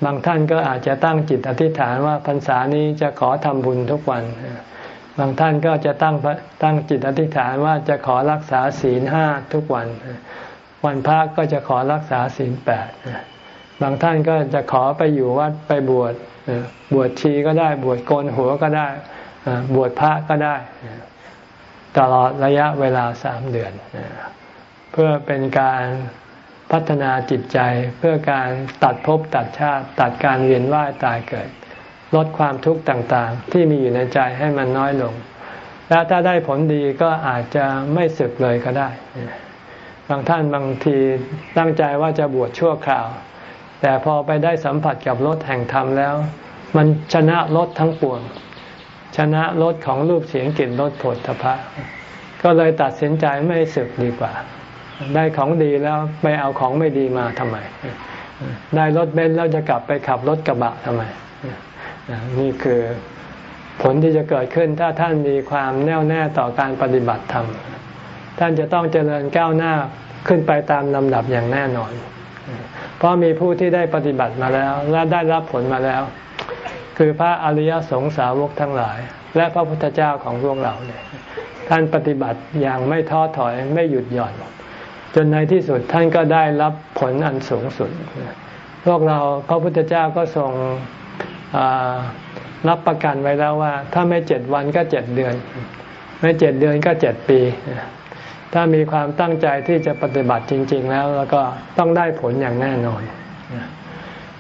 บางท่านก็อาจจะตั้งจิตอธิษฐานว่าพรรษานี้จะขอทำบุญทุกวัน บางท่านก็จะตั้งตั้งจิตอธิษฐานว่าจะขอรักษาศีลห้าทุกวัน วันพระก็จะขอรักษาศีลแปดบางท่านก็จะขอไปอยู่วัดไปบวชบวชชีก็ได้บวชโกนหัวก็ได้บวชพระก็ได้ ตลอดระยะเวลาสามเดือน เพื่อเป็นการพัฒนาจิตใจเพื่อการตัดภพตัดชาติ ตัดการเวียนว่ายตายเกิด ลดความทุกข์ต่างๆ ที่มีอยู่ในใจให้มันน้อยลง และถ้าได้ผลดีก็อาจจะไม่สึกเลยก็ได้ บางท่านบางทีตั้งใจว่าจะบวชชั่วคราว แต่พอไปได้สัมผัสกับรถแห่งธรรมแล้ว มันชนะรถทั้งปวง ชนะรสของรูปเสียงกลิ่นรสผลทพะ ก็เลยตัดสินใจไม่สึกดีกว่า ได้ของดีแล้วไปเอาของไม่ดีมาทำไม ได้รถเบนซ์แล้วจะกลับไปขับรถกระบะทำไม นี่คือผลที่จะเกิดขึ้นถ้าท่านมีความแน่วแน่ต่อการปฏิบัติธรรม ท่านจะต้องเจริญก้าวหน้าขึ้นไปตามลำดับอย่างแน่นอน เพราะมีผู้ที่ได้ปฏิบัติมาแล้ว และได้รับผลมาแล้ว คือพระอริยสงสาวกทั้งหลาย และพระพุทธเจ้าของพวกเราเนี่ยท่านปฏิบัติอย่างไม่ท้อถอยไม่หยุดหย่อน จนในที่สุดท่านก็ได้รับผลอันสูงสุด พวกเราพระพุทธเจ้าก็ทรงรับประกันไว้แล้วว่า ถ้าไม่เจ็ดวันก็เจ็ดเดือน ไม่เจ็ดเดือนก็เจ็ดปี ถ้ามีความตั้งใจที่จะปฏิบัติจริง ๆ แล้ว แล้วก็ต้องได้ผลอย่างแน่นอน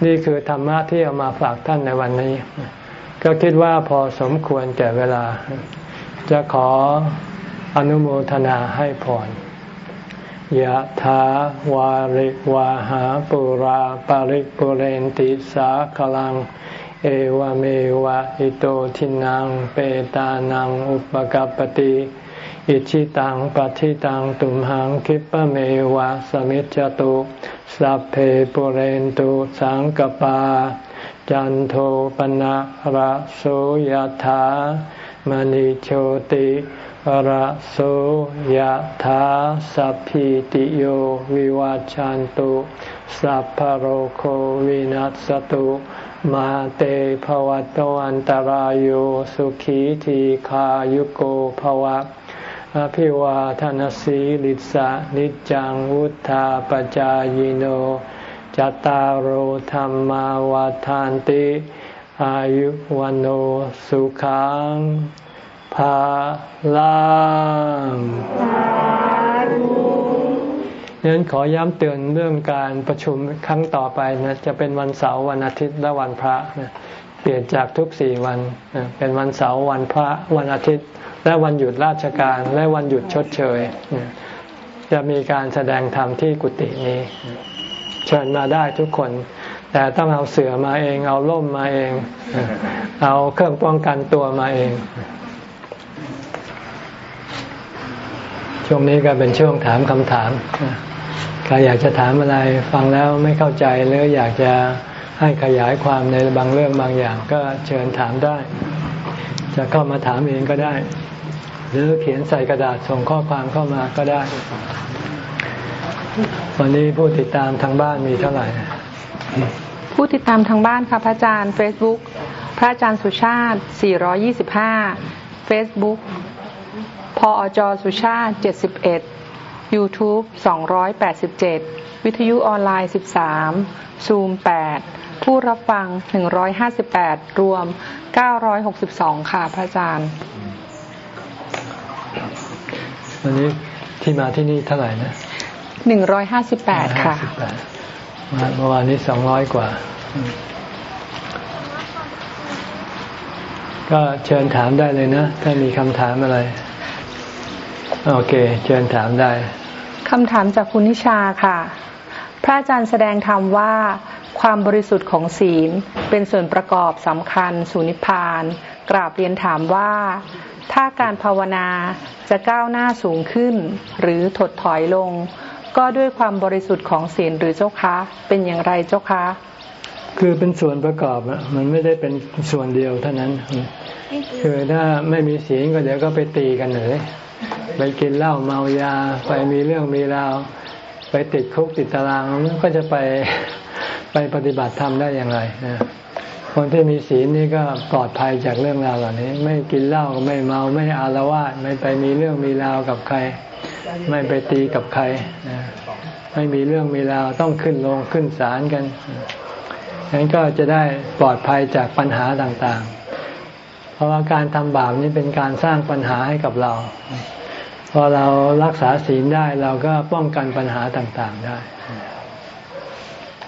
นี่คือธรรมะที่เอามาฝากท่านในวันนี้ ก็คิดว่าพอสมควรแก่เวลา จะขออนุโมทนาให้พรยะถาวาริวาหาปุราปาริปุเรนติสาคลัง เอวเมวะอิโตทินังเปตานังอุปกัปติ อิชิตังปฏิตังตุมหังคิปะเมวะสมิจจตุสัพเพปุเรนตุสังกปา จันโทปนะระโสยธามณิโชติระโสยธาสัพพิติโยวิวาจันตุสัพพโรโควินัสตุมาเตภวัตวันตารโยสุขีทีขายุโกภวะ อภิวาทานสีลิสะนิจังวุธาปจายโนจตารโหธรรมาวาทานติ อายุวันโอสุขังภาลังนั้นขอย้ำเตือนเรื่องการประชุมครั้งต่อไปนะจะเป็นวันเสาร์วันอาทิตย์และวันพระนะ เปลี่ยนจากทุกสี่วัน เป็นวันเสาร์วันพระวันอาทิตย์ และวันหยุดราชการ และวันหยุดชดเชย จะมีการแสดงธรรมที่กุฏินี้ เชิญมาได้ทุกคน แต่ต้องเอาเสือมาเอง เอาล่มมาเอง เอาเครื่องป้องกันตัวมาเอง ช่วงนี้ก็เป็นช่วงถามคำถามใครอยากจะถามอะไรฟังแล้วไม่เข้าใจหรืออยากจะ ให้ขยายความในบางเรื่องบางอย่าง ก็เชิญถามได้ จะเข้ามาถามเองก็ได้ หรือเขียนใส่กระดาษส่งข้อความเข้ามาก็ได้ วันนี้ผู้ติดตามทางบ้านมีเท่าไหร่ ผู้ติดตามทางบ้านค่ะพระอาจารย์ Facebook พระอาจารย์สุชาติ 425 Facebook พออจอสุชาติ 71 YouTube 287 วิทยุออนไลน์ 13ซูม8 ผู้รับฟัง 158 รวม 962 ค่ะ พระอาจารย์ วันนี้ที่มาที่นี่เท่าไหร่นะ 158 ค่ะมาเมื่อวานนี้ 200 กว่า ก็เชิญถามได้เลยนะ ถ้ามีคำถามอะไร โอเค เชิญถามได้คำถามจากคุณนิชาค่ะ พระอาจารย์แสดงธรรมว่า ความบริสุทธิ์ของศีลเป็นส่วนประกอบสำคัญสู่นิพพาน กราบเรียนถามว่า ถ้าการภาวนาจะก้าวหน้าสูงขึ้น หรือถดถอยลง ก็ด้วยความบริสุทธิ์ของศีลหรือเจ้าคะ เป็นอย่างไรเจ้าคะ คือเป็นส่วนประกอบอะมันไม่ได้เป็นส่วนเดียวเท่านั้น คือถ้าไม่มีศีลก็เดี๋ยวก็ไปตีกันเลยไปกินเหล้าเมายาไปมีเรื่องมีราวไปติดคุกติดตารางก็จะไป ไปปฏิบัติธรรมได้อย่างไรคนที่มีศีลนี่ก็ปลอดภัยจากเรื่องราวเหล่านี้ ไม่กินเหล้าไม่เมาไม่อารวาสไม่ไปมีเรื่องมีราวกับใคร ไม่ไปตีกับใครไม่มีเรื่องมีราวต้องขึ้นลงขึ้นศาลกันนั้นก็จะได้ปลอดภัยจากปัญหาต่างๆ เพราะว่าการทำบาปนี้เป็นการสร้างปัญหาให้กับเรา พอเรารักษาศีลได้เราก็ป้องกันปัญหาต่างๆได้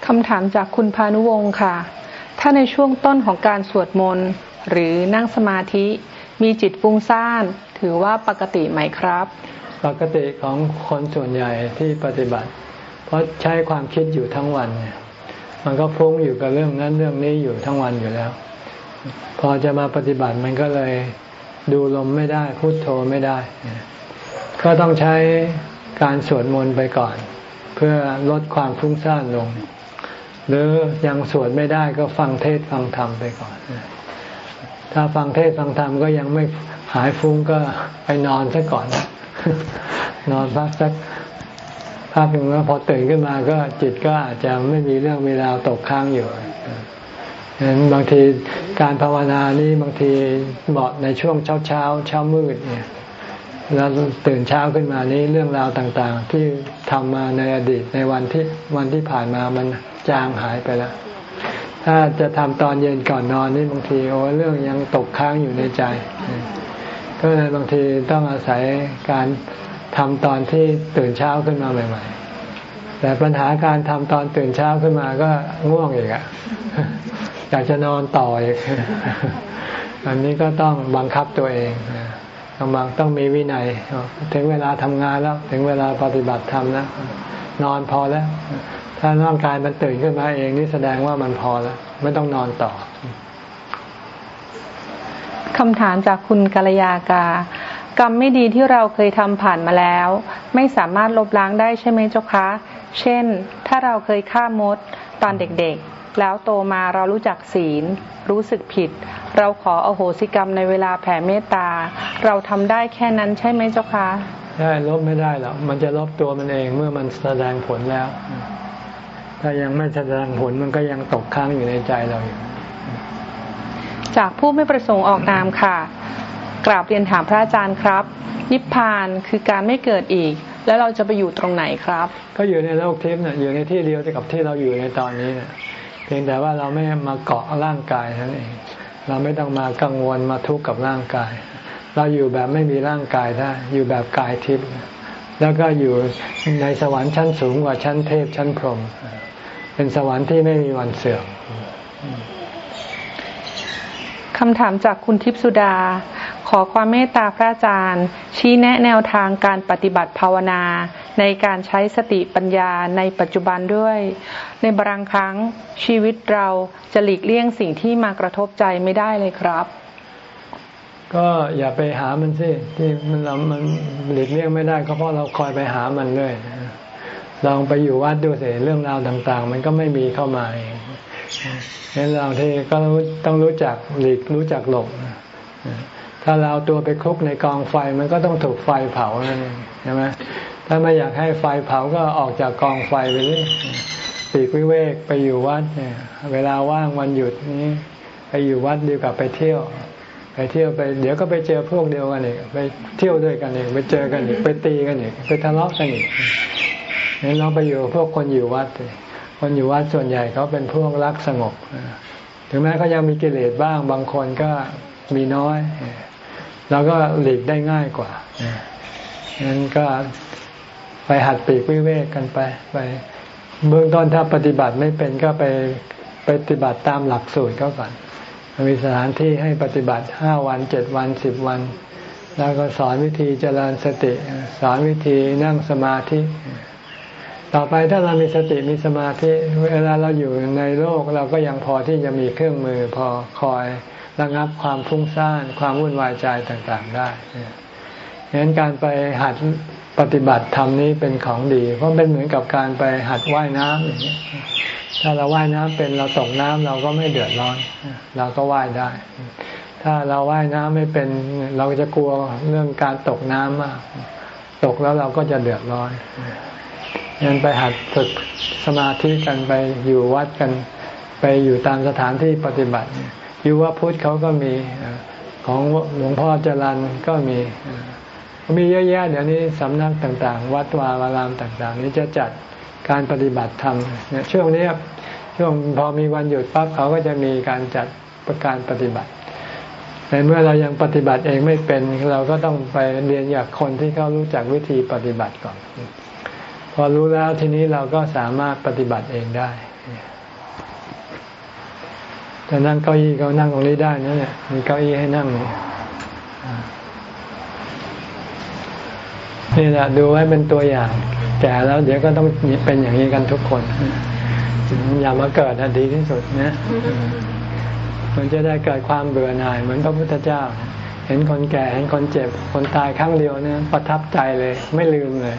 คำถามจากคุณพานุวงศ์ค่ะ ถ้าในช่วงต้นของการสวดมนต์หรือนั่งสมาธิมีจิตฟุ้งซ่าน ถือว่าปกติไหมครับ ปกติของคนส่วนใหญ่ที่ปฏิบัติ เพราะใช้ความคิดอยู่ทั้งวันเนี่ยมันก็ฟุ้งอยู่กับเรื่องนั้นเรื่องนี้อยู่ทั้งวันอยู่แล้ว พอจะมาปฏิบัติมันก็เลยดูลมไม่ได้พูดโทไม่ได้ ก็ต้องใช้การสวดมนต์ไปก่อน เพื่อลดความฟุ้งซ่านลง หรือยังสวดไม่ได้ก็ฟังเทศฟังธรรมไปก่อน ถ้าฟังเทศฟังธรรมก็ยังไม่หายฟุ้งก็ไปนอนซะก่อน นอนพักสักพักหนึ่งแล้วพอตื่นขึ้นมาก็จิตก็อาจจะไม่มีเรื่องมีราตกค้างอยู่ฉะนั้นบางทีการภาวนานี้บางทีเหมาะในช่วงเช้าเช้าเช้ามืดเนี่ยแล้วตื่นเช้าขึ้นมานี้เรื่องราวต่าง ๆ ที่ทำมาในอดีตในวันที่วันที่ผ่านมามัน จางหายไปแล้ว ถ้าจะทำตอนเย็นก่อนนอนนี่บางทีโอ้เรื่องยังตกค้างอยู่ในใจ ก็เลยบางทีต้องอาศัยการทำตอนที่ตื่นเช้าขึ้นมาใหม่ ๆ แต่ปัญหาการทำตอนตื่นเช้าขึ้นมาก็ง่วงอีกอะอยากจะนอนต่ออีก อันนี้ก็ต้องบังคับตัวเองต้องบังต้องมีวินัย ถึงเวลาทำงานแล้ว ถึงเวลาปฏิบัติธรรมแล้วนอนพอแล้ว ถ้าร่างกายมันตื่นขึ้นมาเองนี่แสดงว่ามันพอแล้วไม่ต้องนอนต่อคำถามจากคุณกัลยากา กรรมไม่ดีที่เราเคยทำผ่านมาแล้ว ไม่สามารถลบล้างได้ใช่ไหมเจ้าคะ เช่น ถ้าเราเคยฆ่ามดตอนเด็กๆ แล้วโตมาเรารู้จักศีล รู้สึกผิด เราขออโหสิกรรมในเวลาแผ่เมตตา เราทำได้แค่นั้นใช่ไหมเจ้าคะใช่ลบไม่ได้หรอกมันจะลบตัวมันเองเมื่อมันแสดงผลแล้ว ถ้ายังไม่แสดงผลมันก็ยังตกค้างอยู่ในใจเราอยู่ จากผู้ไม่ประสงค์ออกนามค่ะ กราบเรียนถามพระอาจารย์ครับ นิพพานคือการไม่เกิดอีก แล้วเราจะไปอยู่ตรงไหนครับ ก็อยู่ในโลกทิพย์เนี่ยอยู่ในที่เดียวกับที่เราอยู่ในตอนนี้เนี่ยเพียงแต่ว่าเราไม่มาเกาะร่างกายนั่นเองเราไม่ต้องมากังวลมาทุกข์กับร่างกาย เราอยู่แบบไม่มีร่างกายได้ อยู่แบบกายทิพย์แล้วก็อยู่ในสวรรค์ชั้นสูงกว่าชั้นเทพชั้นพรหม เป็นสวรรค์ที่ไม่มีวันเสื่อมคำถามจากคุณทิพสุดา ขอความเมตตาพระอาจารย์ ชี้แนะแนวทางการปฏิบัติภาวนา ในการใช้สติปัญญาในปัจจุบันด้วย ในบางครั้งชีวิตเราจะหลีกเลี่ยงสิ่งที่มากระทบใจไม่ได้เลยครับ ก็อย่าไปหามันสิที่มันเรามันหลีกเลี่ยงไม่ได้ก็เพราะเราคอยไปหามันด้วย ลองไปอยู่วัดดูสิเรื่องราวต่าง ๆ มันก็ไม่มีเข้ามาเองเห็นเราที่ก็ต้องรู้จักหลีกรู้จักหลบถ้าเราตัวไปคุกในกองไฟมันก็ต้องถูกไฟเผานั่นเองใช่ไหมถ้าไม่อยากให้ไฟเผาก็ออกจากกองไฟไปเลยปีกวิเวกไปอยู่วัดเนี่ย เวลาว่างวันหยุดนี้ ไปอยู่วัดดีกว่าไปเที่ยว ไปเที่ยวไป เดี๋ยวก็ไปเจอพวกเดียวกันอีกไปเที่ยวด้วยกันอีกไปเจอกันอีกไปตีกันอีกไปทะเลาะกันอีก งั้นเราไปอยู่พวกคนอยู่วัดคนอยู่วัดส่วนใหญ่เขาเป็นพวกรักสงบถึงแม้เขายังมีกิเลสบ้างบางคนก็มีน้อยเราก็หลีกได้ง่ายกว่างั้นก็ไปหัดปีกวิเวกกันไป ไปเบื้องต้นถ้าปฏิบัติไม่เป็นก็ไปปฏิบัติตามหลักสูตรเขาก่อนมีสถานที่ให้ปฏิบัติห้าวันเจ็ดวันสิบวัน แล้วก็สอนวิธีเจริญสติ สอนวิธีนั่งสมาธิ ต่อไปถ้าเรามีสติมีสมาธิเวลาเราอยู่ในโลกเราก็ยังพอที่จะมีเครื่องมือพอคอยระงับความฟุ้งซ่านความวุ่นวายใจต่างๆได้ฉะนั้นการไปหัดปฏิบัติธรรมนี้เป็นของดี เพราะเป็นเหมือนกับการไปหัดว่ายน้ำอย่างนี้ถ้าเราว่ายน้ำเป็นเราตกน้ำเราก็ไม่เดือดร้อน เราก็ว่ายได้ ถ้าเราว่ายน้ำไม่เป็นเราจะกลัวเรื่องการตกน้ำมาก ตกแล้วเราก็จะเดือดร้อน ยันไปหัดฝึกสมาธิกันไปอยู่วัดกัน ไปอยู่ตามสถานที่ปฏิบัติอยู่ว่าพุทธเขาก็มีของหลวงพ่อจรันก็มีมีเยอะแยะเดี๋ยวนี้สำนักต่างๆ วัดวาอารามต่าง ๆ นี้จะจัดการปฏิบัติธรรมช่วงนี้ช่วงพอมีวันหยุดปั๊บเขาก็จะมีการจัดประการปฏิบัติแต่เมื่อเรายังปฏิบัติเองไม่เป็น เราก็ต้องไปเรียนจากคนที่เขารู้จักวิธีปฏิบัติก่อน พอรู้แล้วทีนี้เราก็สามารถปฏิบัติเองได้จะนั่งเก้าอี้ก็นั่งตรงนี้ได้นะเนี่ยมีเก้าอี้ให้นั่งเนี่ยนี่แหละดูไว้เป็นตัวอย่าง แก่แล้วเดี๋ยวก็ต้องเป็นอย่างนี้กันทุกคนอย่ามาเกิดนะดีที่สุดนะมันจะได้เกิดความเบื่อหน่าย เหมือนพระพุทธเจ้า เห็นคนแก่เห็นคนเจ็บ คนตายครั้งเดียวเนี่ยประทับใจเลย ไม่ลืมเลย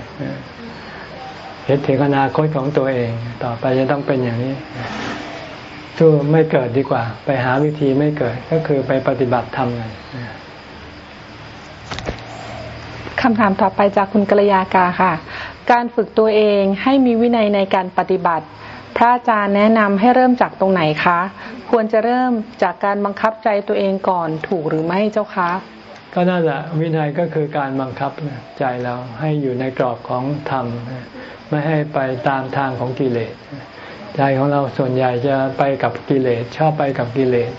เห็นถึงอนาคตของตัวเอง ต่อไปจะต้องเป็นอย่างนี้สู้ไม่เกิดดีกว่า ไปหาวิธีไม่เกิดก็คือไปปฏิบัติธรรมกันคำถามต่อไปจากคุณกัลยากาค่ะ การฝึกตัวเองให้มีวินัยในการปฏิบัติ พระอาจารย์แนะนำให้เริ่มจากตรงไหนคะ ควรจะเริ่มจากการบังคับใจตัวเองก่อนถูกหรือไม่เจ้าคะ ก็นั่นแหละวินัยก็คือการบังคับใจเราให้อยู่ในกรอบของธรรม ไม่ให้ไปตามทางของกิเลส ใจของเราส่วนใหญ่จะไปกับกิเลสชอบไปกับกิเลส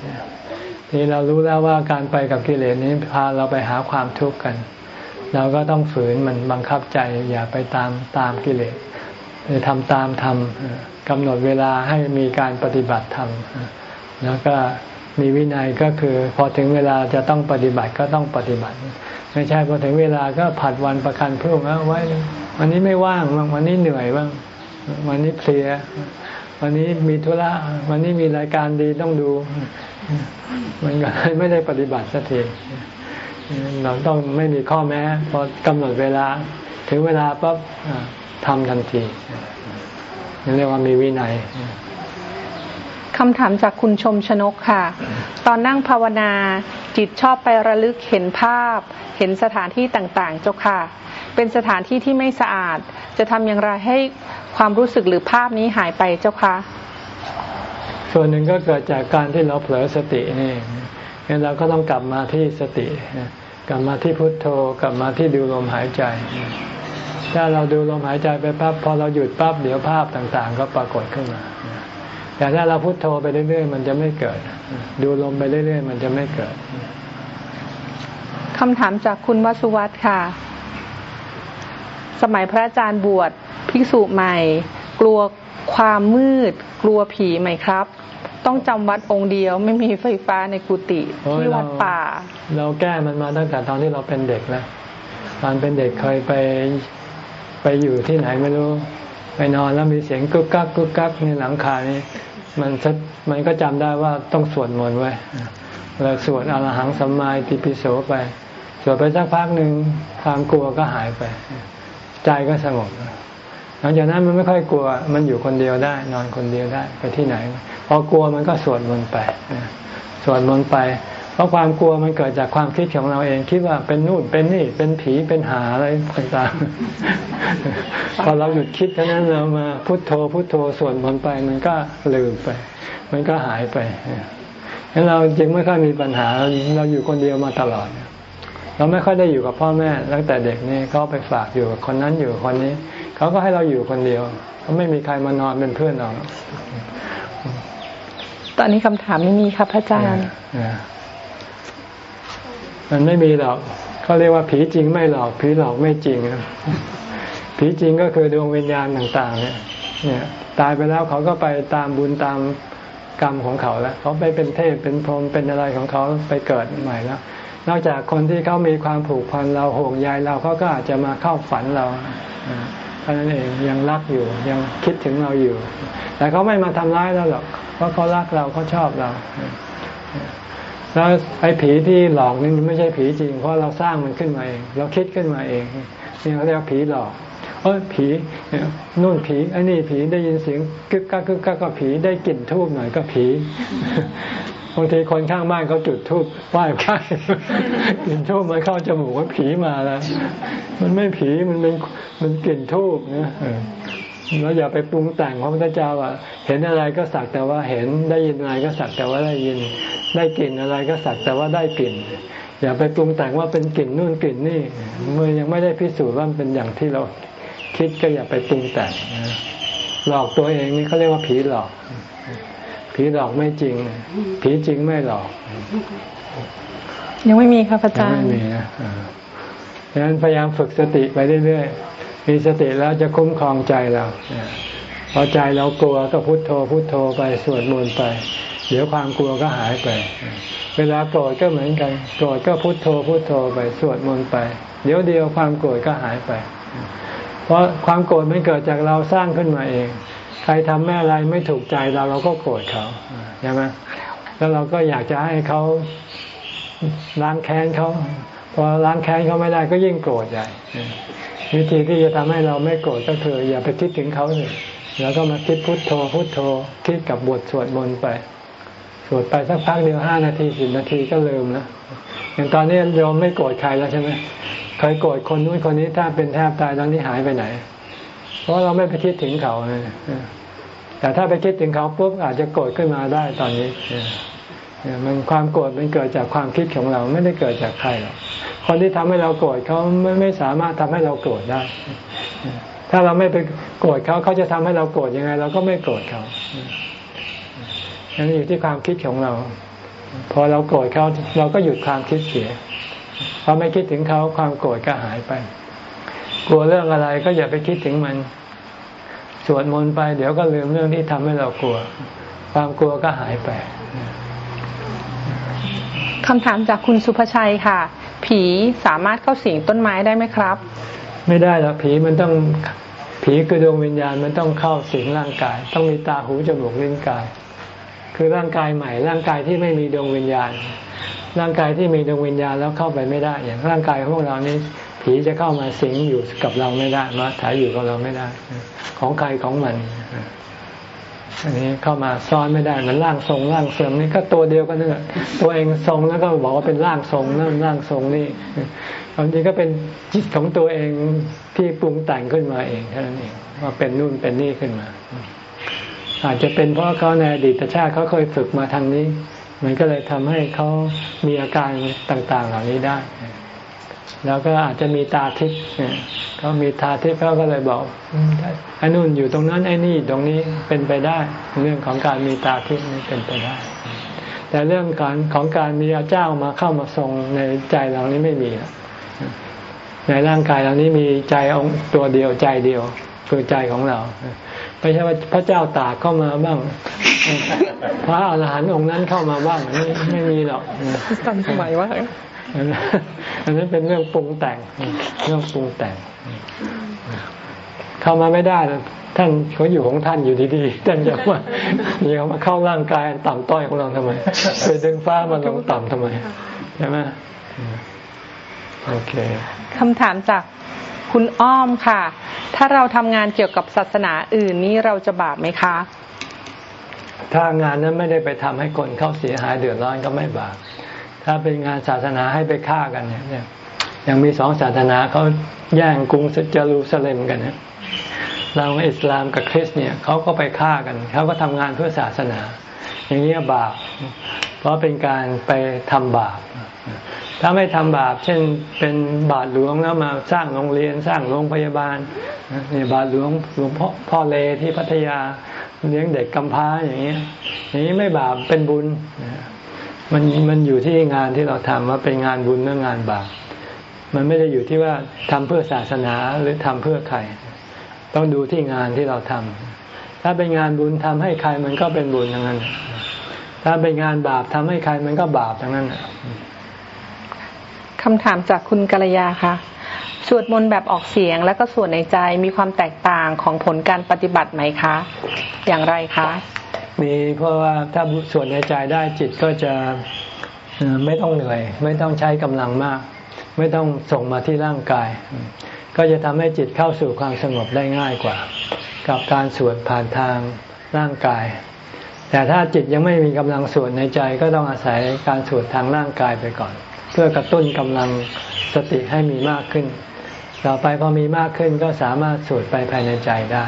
นี่เรารู้แล้วว่าการไปกับกิเลสนี้พาเราไปหาความทุกข์กัน เราก็ต้องฝืนมันบังคับใจอย่าไปตามตามกิเลสทำตามทำกำหนดเวลาให้มีการปฏิบัติธรรมแล้วก็ มีวินัยก็คือ พอถึงเวลาจะต้องปฏิบัติก็ต้องปฏิบัติ ไม่ใช่พอถึงเวลาก็ผัดวันประกันพรุ่งเอาไว้วันนี้ไม่ว่างบ้างวันนี้เหนื่อยบ้างวันนี้เพลีย วันนี้มีธุระวันนี้มีรายการดีต้องดู มันก็ไม่ได้ปฏิบัติสักทีเราต้องไม่มีข้อแม้พอกำหนดเวลา ถึงเวลาปั๊บทำทันทีเรียกว่ามีวินัย คำถามจากคุณชมชนกค่ะ ตอนนั่งภาวนาจิตชอบไประลึกเห็นภาพ เห็นสถานที่ต่างๆ เจ้าค่ะ เป็นสถานที่ที่ไม่สะอาด จะทำอย่างไรให้ความรู้สึกหรือภาพนี้หายไปเจ้าค่ะ ส่วนหนึ่งก็เกิดจากการที่เราเผลอสตินี่งั้นเราก็ต้องกลับมาที่สติ กลับมาที่พุทโธ กลับมาที่ดูลมหายใจ ถ้าเราดูลมหายใจไปปั๊บพอเราหยุดปั๊บเดี๋ยวภาพต่างๆ ก็ปรากฏขึ้นมา แต่ถ้าเราพุโทโธไปเรื่อยๆ มันจะไม่เกิด ดูลมไปเรื่อยๆ มันจะไม่เกิดคำถามจากคุณวสุวัตค่ะ สมัยพระอาจารย์บวชภิกษุใหม่ กลัวความมืด กลัวผีไหมครับ ต้องจำวัดองค์เดียว ไม่มีไฟฟ้าในกุฏิที่วัดป่า เราแก้มันมาตั้งแต่ตอนที่เราเป็นเด็กแล้วตอนเป็นเด็กเคยไปไปอยู่ที่ไหนไม่รู้ ไปนอนแล้วมีเสียงกึกกักกึกกักในหลังคานี่ มันมันก็จำได้ว่าต้องสวดมนต์ไว้เราสวดอรหังสัมมาติปิโสไป สวดไปสักพักหนึ่งความกลัวก็หายไป ใจก็สงบหลังจากนั้นมันไม่ค่อยกลัว มันอยู่คนเดียวได้ นอนคนเดียวได้ไปที่ไหนพอกลัวมันก็สวดมนต์ไปสวดมนต์ไป เพราะความกลัวมันเกิดจากความคิดของเราเอง คิดว่าเป็นนู่นเป็นนี่เป็นผีเป็นหาอะไรต่างๆ พอเราหยุดคิดเท่านั้นเรามาพุโทโธพุโทโธสวดมนต์ไป มันก็ลืมไป มันก็หายไปงั้นเราจึงไม่ค่อยมีปัญหาเราอยู่คนเดียวมาตลอด เราไม่ค่อยได้อยู่กับพ่อแม่ตั้งแต่เด็กนี่เขาไปฝากอยู่กับคนนั้นอยู่คนนี้เขาก็ให้เราอยู่คนเดียวเขาไม่มีใครมานอนเป็นเพื่อนเราตอนนี้คำถามไม่มีครับพระอาจารย์ มันไม่มีหรอกเขาเรียกว่าผีจริงไม่หลอก ผีหลอกไม่จริงผีจริงก็คือดวงวิญญาณต่าง ๆ เนี่ย เนี่ย ตายไปแล้วเขาก็ไปตามบุญตามกรรมของเขาแล้ว เขาไปเป็นเทพเป็นพรหมเป็นอะไรของเขาไปเกิดใหม่แล้วนอกจากคนที่เขามีความผูกพันเราห่วงใยเราเขาก็อาจจะมาเข้าฝันเราเท่านั้นเองยังรักอยู่ยังคิดถึงเราอยู่ แต่เขาไม่มาทำร้ายเราหรอกเพราะเขารักเราเขาชอบเรา แล้วไอ้ผีที่หลอกนี่ไม่ใช่ผีจริง เพราะเราสร้างมันขึ้นมาเอง เราคิดขึ้นมาเองนี่เขาเรียกผีหลอกเออผีนู่นผีอันนี้ผีได้ยินเสียงกึกกักกึกกักก็ผีได้กลิ่นทูบหน่อยก็ผีบางทีคนข้างบ้านเขาจุดทูบไหว้ใครกลิ่นทูบมันเข้าจมูกว่าผีมาแล้ว มันไม่ผีมันเป็นมันกลิ่นทูบนะ เราอย่าไปปรุงแต่งพระพุทธเจ้าว่าเห็นอะไรก็สักแต่ว่าเห็นได้ยินอะไรก็สักแต่ว่าได้ยิน ได้กลิ่นอะไรก็สักแต่ว่าได้กลิ่น อย่าไปปรุงแต่งว่าเป็นกลิ่นนู่นกลิ่นนี่เมื่อยังไม่ได้พิสูจน์ว่าเป็นอย่างที่เราคิดก็อย่าไปปรุงแต่งหลอกตัวเองนี่เขาเรียกว่าผีหลอก ผีหลอกไม่จริง ผีจริงไม่หลอก ยังไม่มีครับอาจารย์ไม่มีนะดังนั้นพยายามฝึกสติไปเรื่อยๆ มีสติแล้วจะคุ้มครองใจเราพอใจเรากลัวก็พุโทโธพุโทโธไปสวดมนต์ไป เดี๋ยวความกลัวก็หายไป เวลาโกรธก็เหมือนกันโกรธก็พุโทโธพุโทโธไปสวดมนต์ไป เดี๋ยวเดียวความโกรธก็หายไป เพราะความโกรธมันเกิดจากเราสร้างขึ้นมาเอง ใครทำแม่อะไรไม่ถูกใจเราเราก็โกรธเขาใช่ไหมแล้วเราก็อยากจะให้เขาล้างแค้นเขาพอล้างแค้นเขาไม่ได้ก็ยิ่งโกรธใหญ่ วิธีที่จะทำให้เราไม่โกรธก็คือ อย่าไปคิดถึงเขาเลยแล้วก็มาคิดพุทโธพุทโธ คิดกับบทสวดมนต์ไป สวดไปสักพักเดียวห้านาทีสิบนาทีก็ลืมแล้วอย่างตอนนี้โยมไม่โกรธใครแล้วใช่ไหมเคยโกรธคนนู้นคนนี้ถ้าเป็นแทบตายตอนนี้หายไปไหน เพราะเราไม่ไปคิดถึงเขาแต่ถ้าไปคิดถึงเขาปุ๊บอาจจะโกรธขึ้นมาได้ตอนนี้ มันความโกรธมันเกิดจากความคิดของเราไม่ได้เกิดจากใครหรอกคนที่ทำให้เราโกรธเขาไม่ไม่สามารถทำให้เราโกรธได้ ถ้าเราไม่ไปโกรธเขาเขาจะทำให้เราโกรธยังไง เราก็ไม่โกรธเขานั่นอยู่ที่ความคิดของเรา พอเราโกรธเขาเราก็หยุดความคิดเสียพอไม่คิดถึงเขาความโกรธก็หายไป กลัวเรื่องอะไรก็อย่าไปคิดถึงมันสวดมนต์ไป เดี๋ยวก็ลืมเรื่องที่ทำให้เรากลัว ความกลัวก็หายไป คำถามจากคุณสุภชัยค่ะ ผีสามารถเข้าสิงต้นไม้ได้ไหมครับ ไม่ได้หรอกผีมันต้องผีคือดวงวิญญาณมันต้องเข้าสิงร่างกาย ต้องมีตาหูจมูกลิ้นกาย คือร่างกายใหม่ ร่างกายที่ไม่มีดวงวิญญาณ ร่างกายที่มีดวงวิญญาณแล้วเข้าไปไม่ได้ อย่างร่างกายของพวกเรานี้ ผีจะเข้ามาสิงอยู่กับเราไม่ได้มาถ่ายอยู่กับเราไม่ได้ ของใครของมัน อันนี้เข้ามาซ้อนไม่ได้เหมือนร่างทรงร่างเสริมนี่ก็ตัวเดียวกันนี่แหละตัวเองทรงแล้วก็บอกว่าเป็นร่างทรงนั่นร่างทรงนี่ความจริงก็เป็นจิตของตัวเองที่ปรุงแต่งขึ้นมาเองแค่นั้นเองว่าเป็นนู่นเป็นนี่ขึ้นมา อาจจะเป็นเพราะเขาในอดีตชาติเขาเคยฝึกมาทางนี้ มันก็เลยทำให้เขามีอาการต่าง ๆ เหล่านี้ได้ แล้วก็อาจจะมีตาทิพย์เขามีตาทิพย์เขาก็เลยบอกไอ้นู่นอยู่ตรงนั้นไอ้นี่ตรงนี้เป็นไปได้ เรื่องของการมีตาทิพย์นี่เป็นไปได้ แต่เรื่องการของการมีเจ้ามาเข้ามาทรงในใจเรานี้ไม่มีในร่างกายเรานี้มีใจองตัวเดียวใจเดียวคือใจของเราไม่ใช่ว่าพระเจ้าตากเข้ามาบ้าง พระอรหันต์องค์นั้นเข้ามาบ้างไม่ไม่มีหรอกตันสมัยว่า อันนั้นเป็นเรื่องปรุงแต่ง เรื่องปรุงแต่ง เข้ามาไม่ได้ท่านเขาอยู่ของท่านอยู่ดีๆท่านจะมาเดี๋ยวมาเข้าร่างกายต่ำต้อยของเราทำไมไปดึงฟ้ามันลงต่ำทำไมใช่ไหมโอเคคำถามจากคุณอ้อมค่ะ ถ้าเราทำงานเกี่ยวกับศาสนาอื่นนี้เราจะบาปไหมคะ ถ้างานนั้นไม่ได้ไปทำให้คนเข้าเสียหายเดือดร้อนก็ไม่บาป ถ้าเป็นงานศาสนาให้ไปฆ่ากันเนี่ยยังมีสองศาสนาเขาแย่งกรุงเจรูซาเล็มกันนะเราอิสลามกับคริสเนี่ยเขาก็ไปฆ่ากันเขาก็ทำงานเพื่อศาสนา อย่างนี้บาป เพราะเป็นการไปทำบาป ถ้าไม่ทำบาป เช่นเป็นบาทหลวงแล้วมาสร้างโรงเรียนสร้างโรงพยาบาลนี่บาทหลวงหลวงพ่อพ่อเลที่พัทยาเลี้ยงเด็กกำพร้าอย่างนี้อย่างนี้ไม่บาปเป็นบุญ มันมันอยู่ที่งานที่เราทำว่าเป็นงานบุญหรืองานบาปมันไม่ได้อยู่ที่ว่าทำเพื่อศาสนาหรือทำเพื่อใคร ต้องดูที่งานที่เราทำถ้าเป็นงานบุญทำให้ใครมันก็เป็นบุญทั้งนั้น ถ้าเป็นงานบาปทำให้ใครมันก็บาปทั้งนั้นคำถามจากคุณกัลยาค่ะสวดมนต์แบบออกเสียงและก็สวดในใจมีความแตกต่างของผลการปฏิบัติไหมคะ อย่างไรคะ มีเพราะว่าถ้าส่วนในใจได้จิตก็จะไม่ต้องเหนื่อย ไม่ต้องใช้กำลังมาก ไม่ต้องส่งมาที่ร่างกาย ก็จะทำให้จิตเข้าสู่ความสงบได้ง่ายกว่า กับการสวดผ่านทางร่างกาย แต่ถ้าจิตยังไม่มีกำลังสวดในใจก็ต้องอาศัยการสวดทางร่างกายไปก่อน เพื่อกระตุ้นกำลังสติให้มีมากขึ้น ต่อไปพอมีมากขึ้นก็สามารถสวดไปภายในใจได้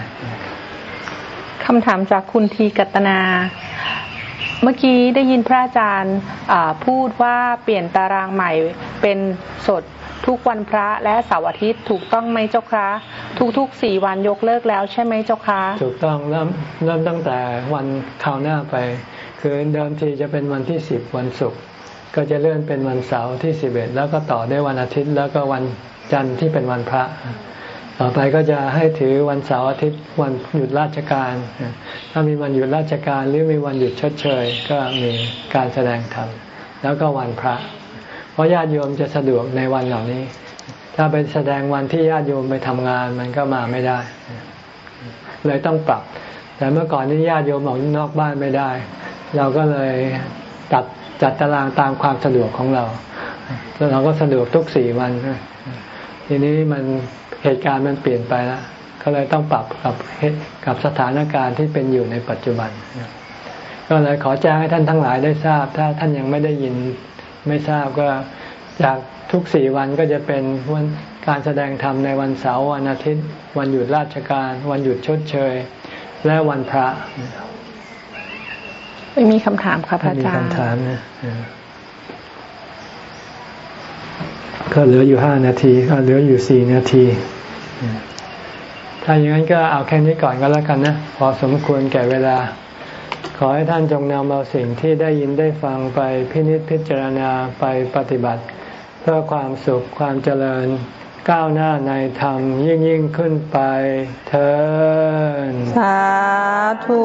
คำถามจากคุณทีกัตนา เมื่อกี้ได้ยินพระอาจารย์พูดว่าเปลี่ยนตารางใหม่เป็นสดทุกวันพระและเสาร์อาทิตย์ถูกต้องไหมเจ้าคะทุกๆสี่วันยกเลิกแล้วใช่ไหมเจ้าคะถูกต้องเริ่มเริ่มตั้งแต่วันคราวหน้าไป คือเดิมทีจะเป็นวันที่สิบวันศุกร์ก็จะเลื่อนเป็นวันเสาร์ที่สิบเอ็ดแล้วก็ต่อได้วันอาทิตย์ แล้วก็วันจันทร์ที่เป็นวันพระ ต่อไปก็จะให้ถือวันเสาร์อาทิตย์วันหยุดราชการ ถ้ามีวันหยุดราชการหรือมีวันหยุดชดเชย ก็มีการแสดงธรรมแล้วก็วันพระ เพราะญาติโยมจะสะดวกในวันเหล่านี้ ถ้าไปแสดงวันที่ญาติโยมไปทำงานมันก็มาไม่ได้ เลยต้องปรับ แต่เมื่อก่อนนี้ญาติโยมออกนอกบ้านไม่ได้ เราก็เลยตัดจัดตารางตามความสะดวกของเรา แล้วเราก็สะดวกทุกสี่วันทีนี้มัน เหตุการณ์มันเปลี่ยนไปแล้วก็เลยต้องปรับกับกับสถานการณ์ที่เป็นอยู่ในปัจจุบัน ก็เลยขอแจ้งให้ท่านทั้งหลายได้ทราบ ถ้าท่านยังไม่ได้ยินไม่ทราบก็จากทุกสี่วันก็จะเป็นวันการแสดงธรรมในวันเสาร์วันอาทิตย์ วันหยุดราชการ วันหยุดชดเชย และวันพระไม่มีคำถามครับอาจารย์มีคำถามนะ ก็เหลืออยู่ห้านาที ก็เหลืออยู่สี่นาที ถ้าอย่างนั้นก็เอาแค่นี้ก่อนก็แล้วกันนะ พอสมควรแก่เวลา ขอให้ท่านจงนำเอาสิ่งที่ได้ยินได้ฟังไปพินิจพิจารณาไปปฏิบัติ เพื่อความสุขความเจริญก้าวหน้าในธรรมยิ่งยิ่งขึ้นไปเธอสาธุ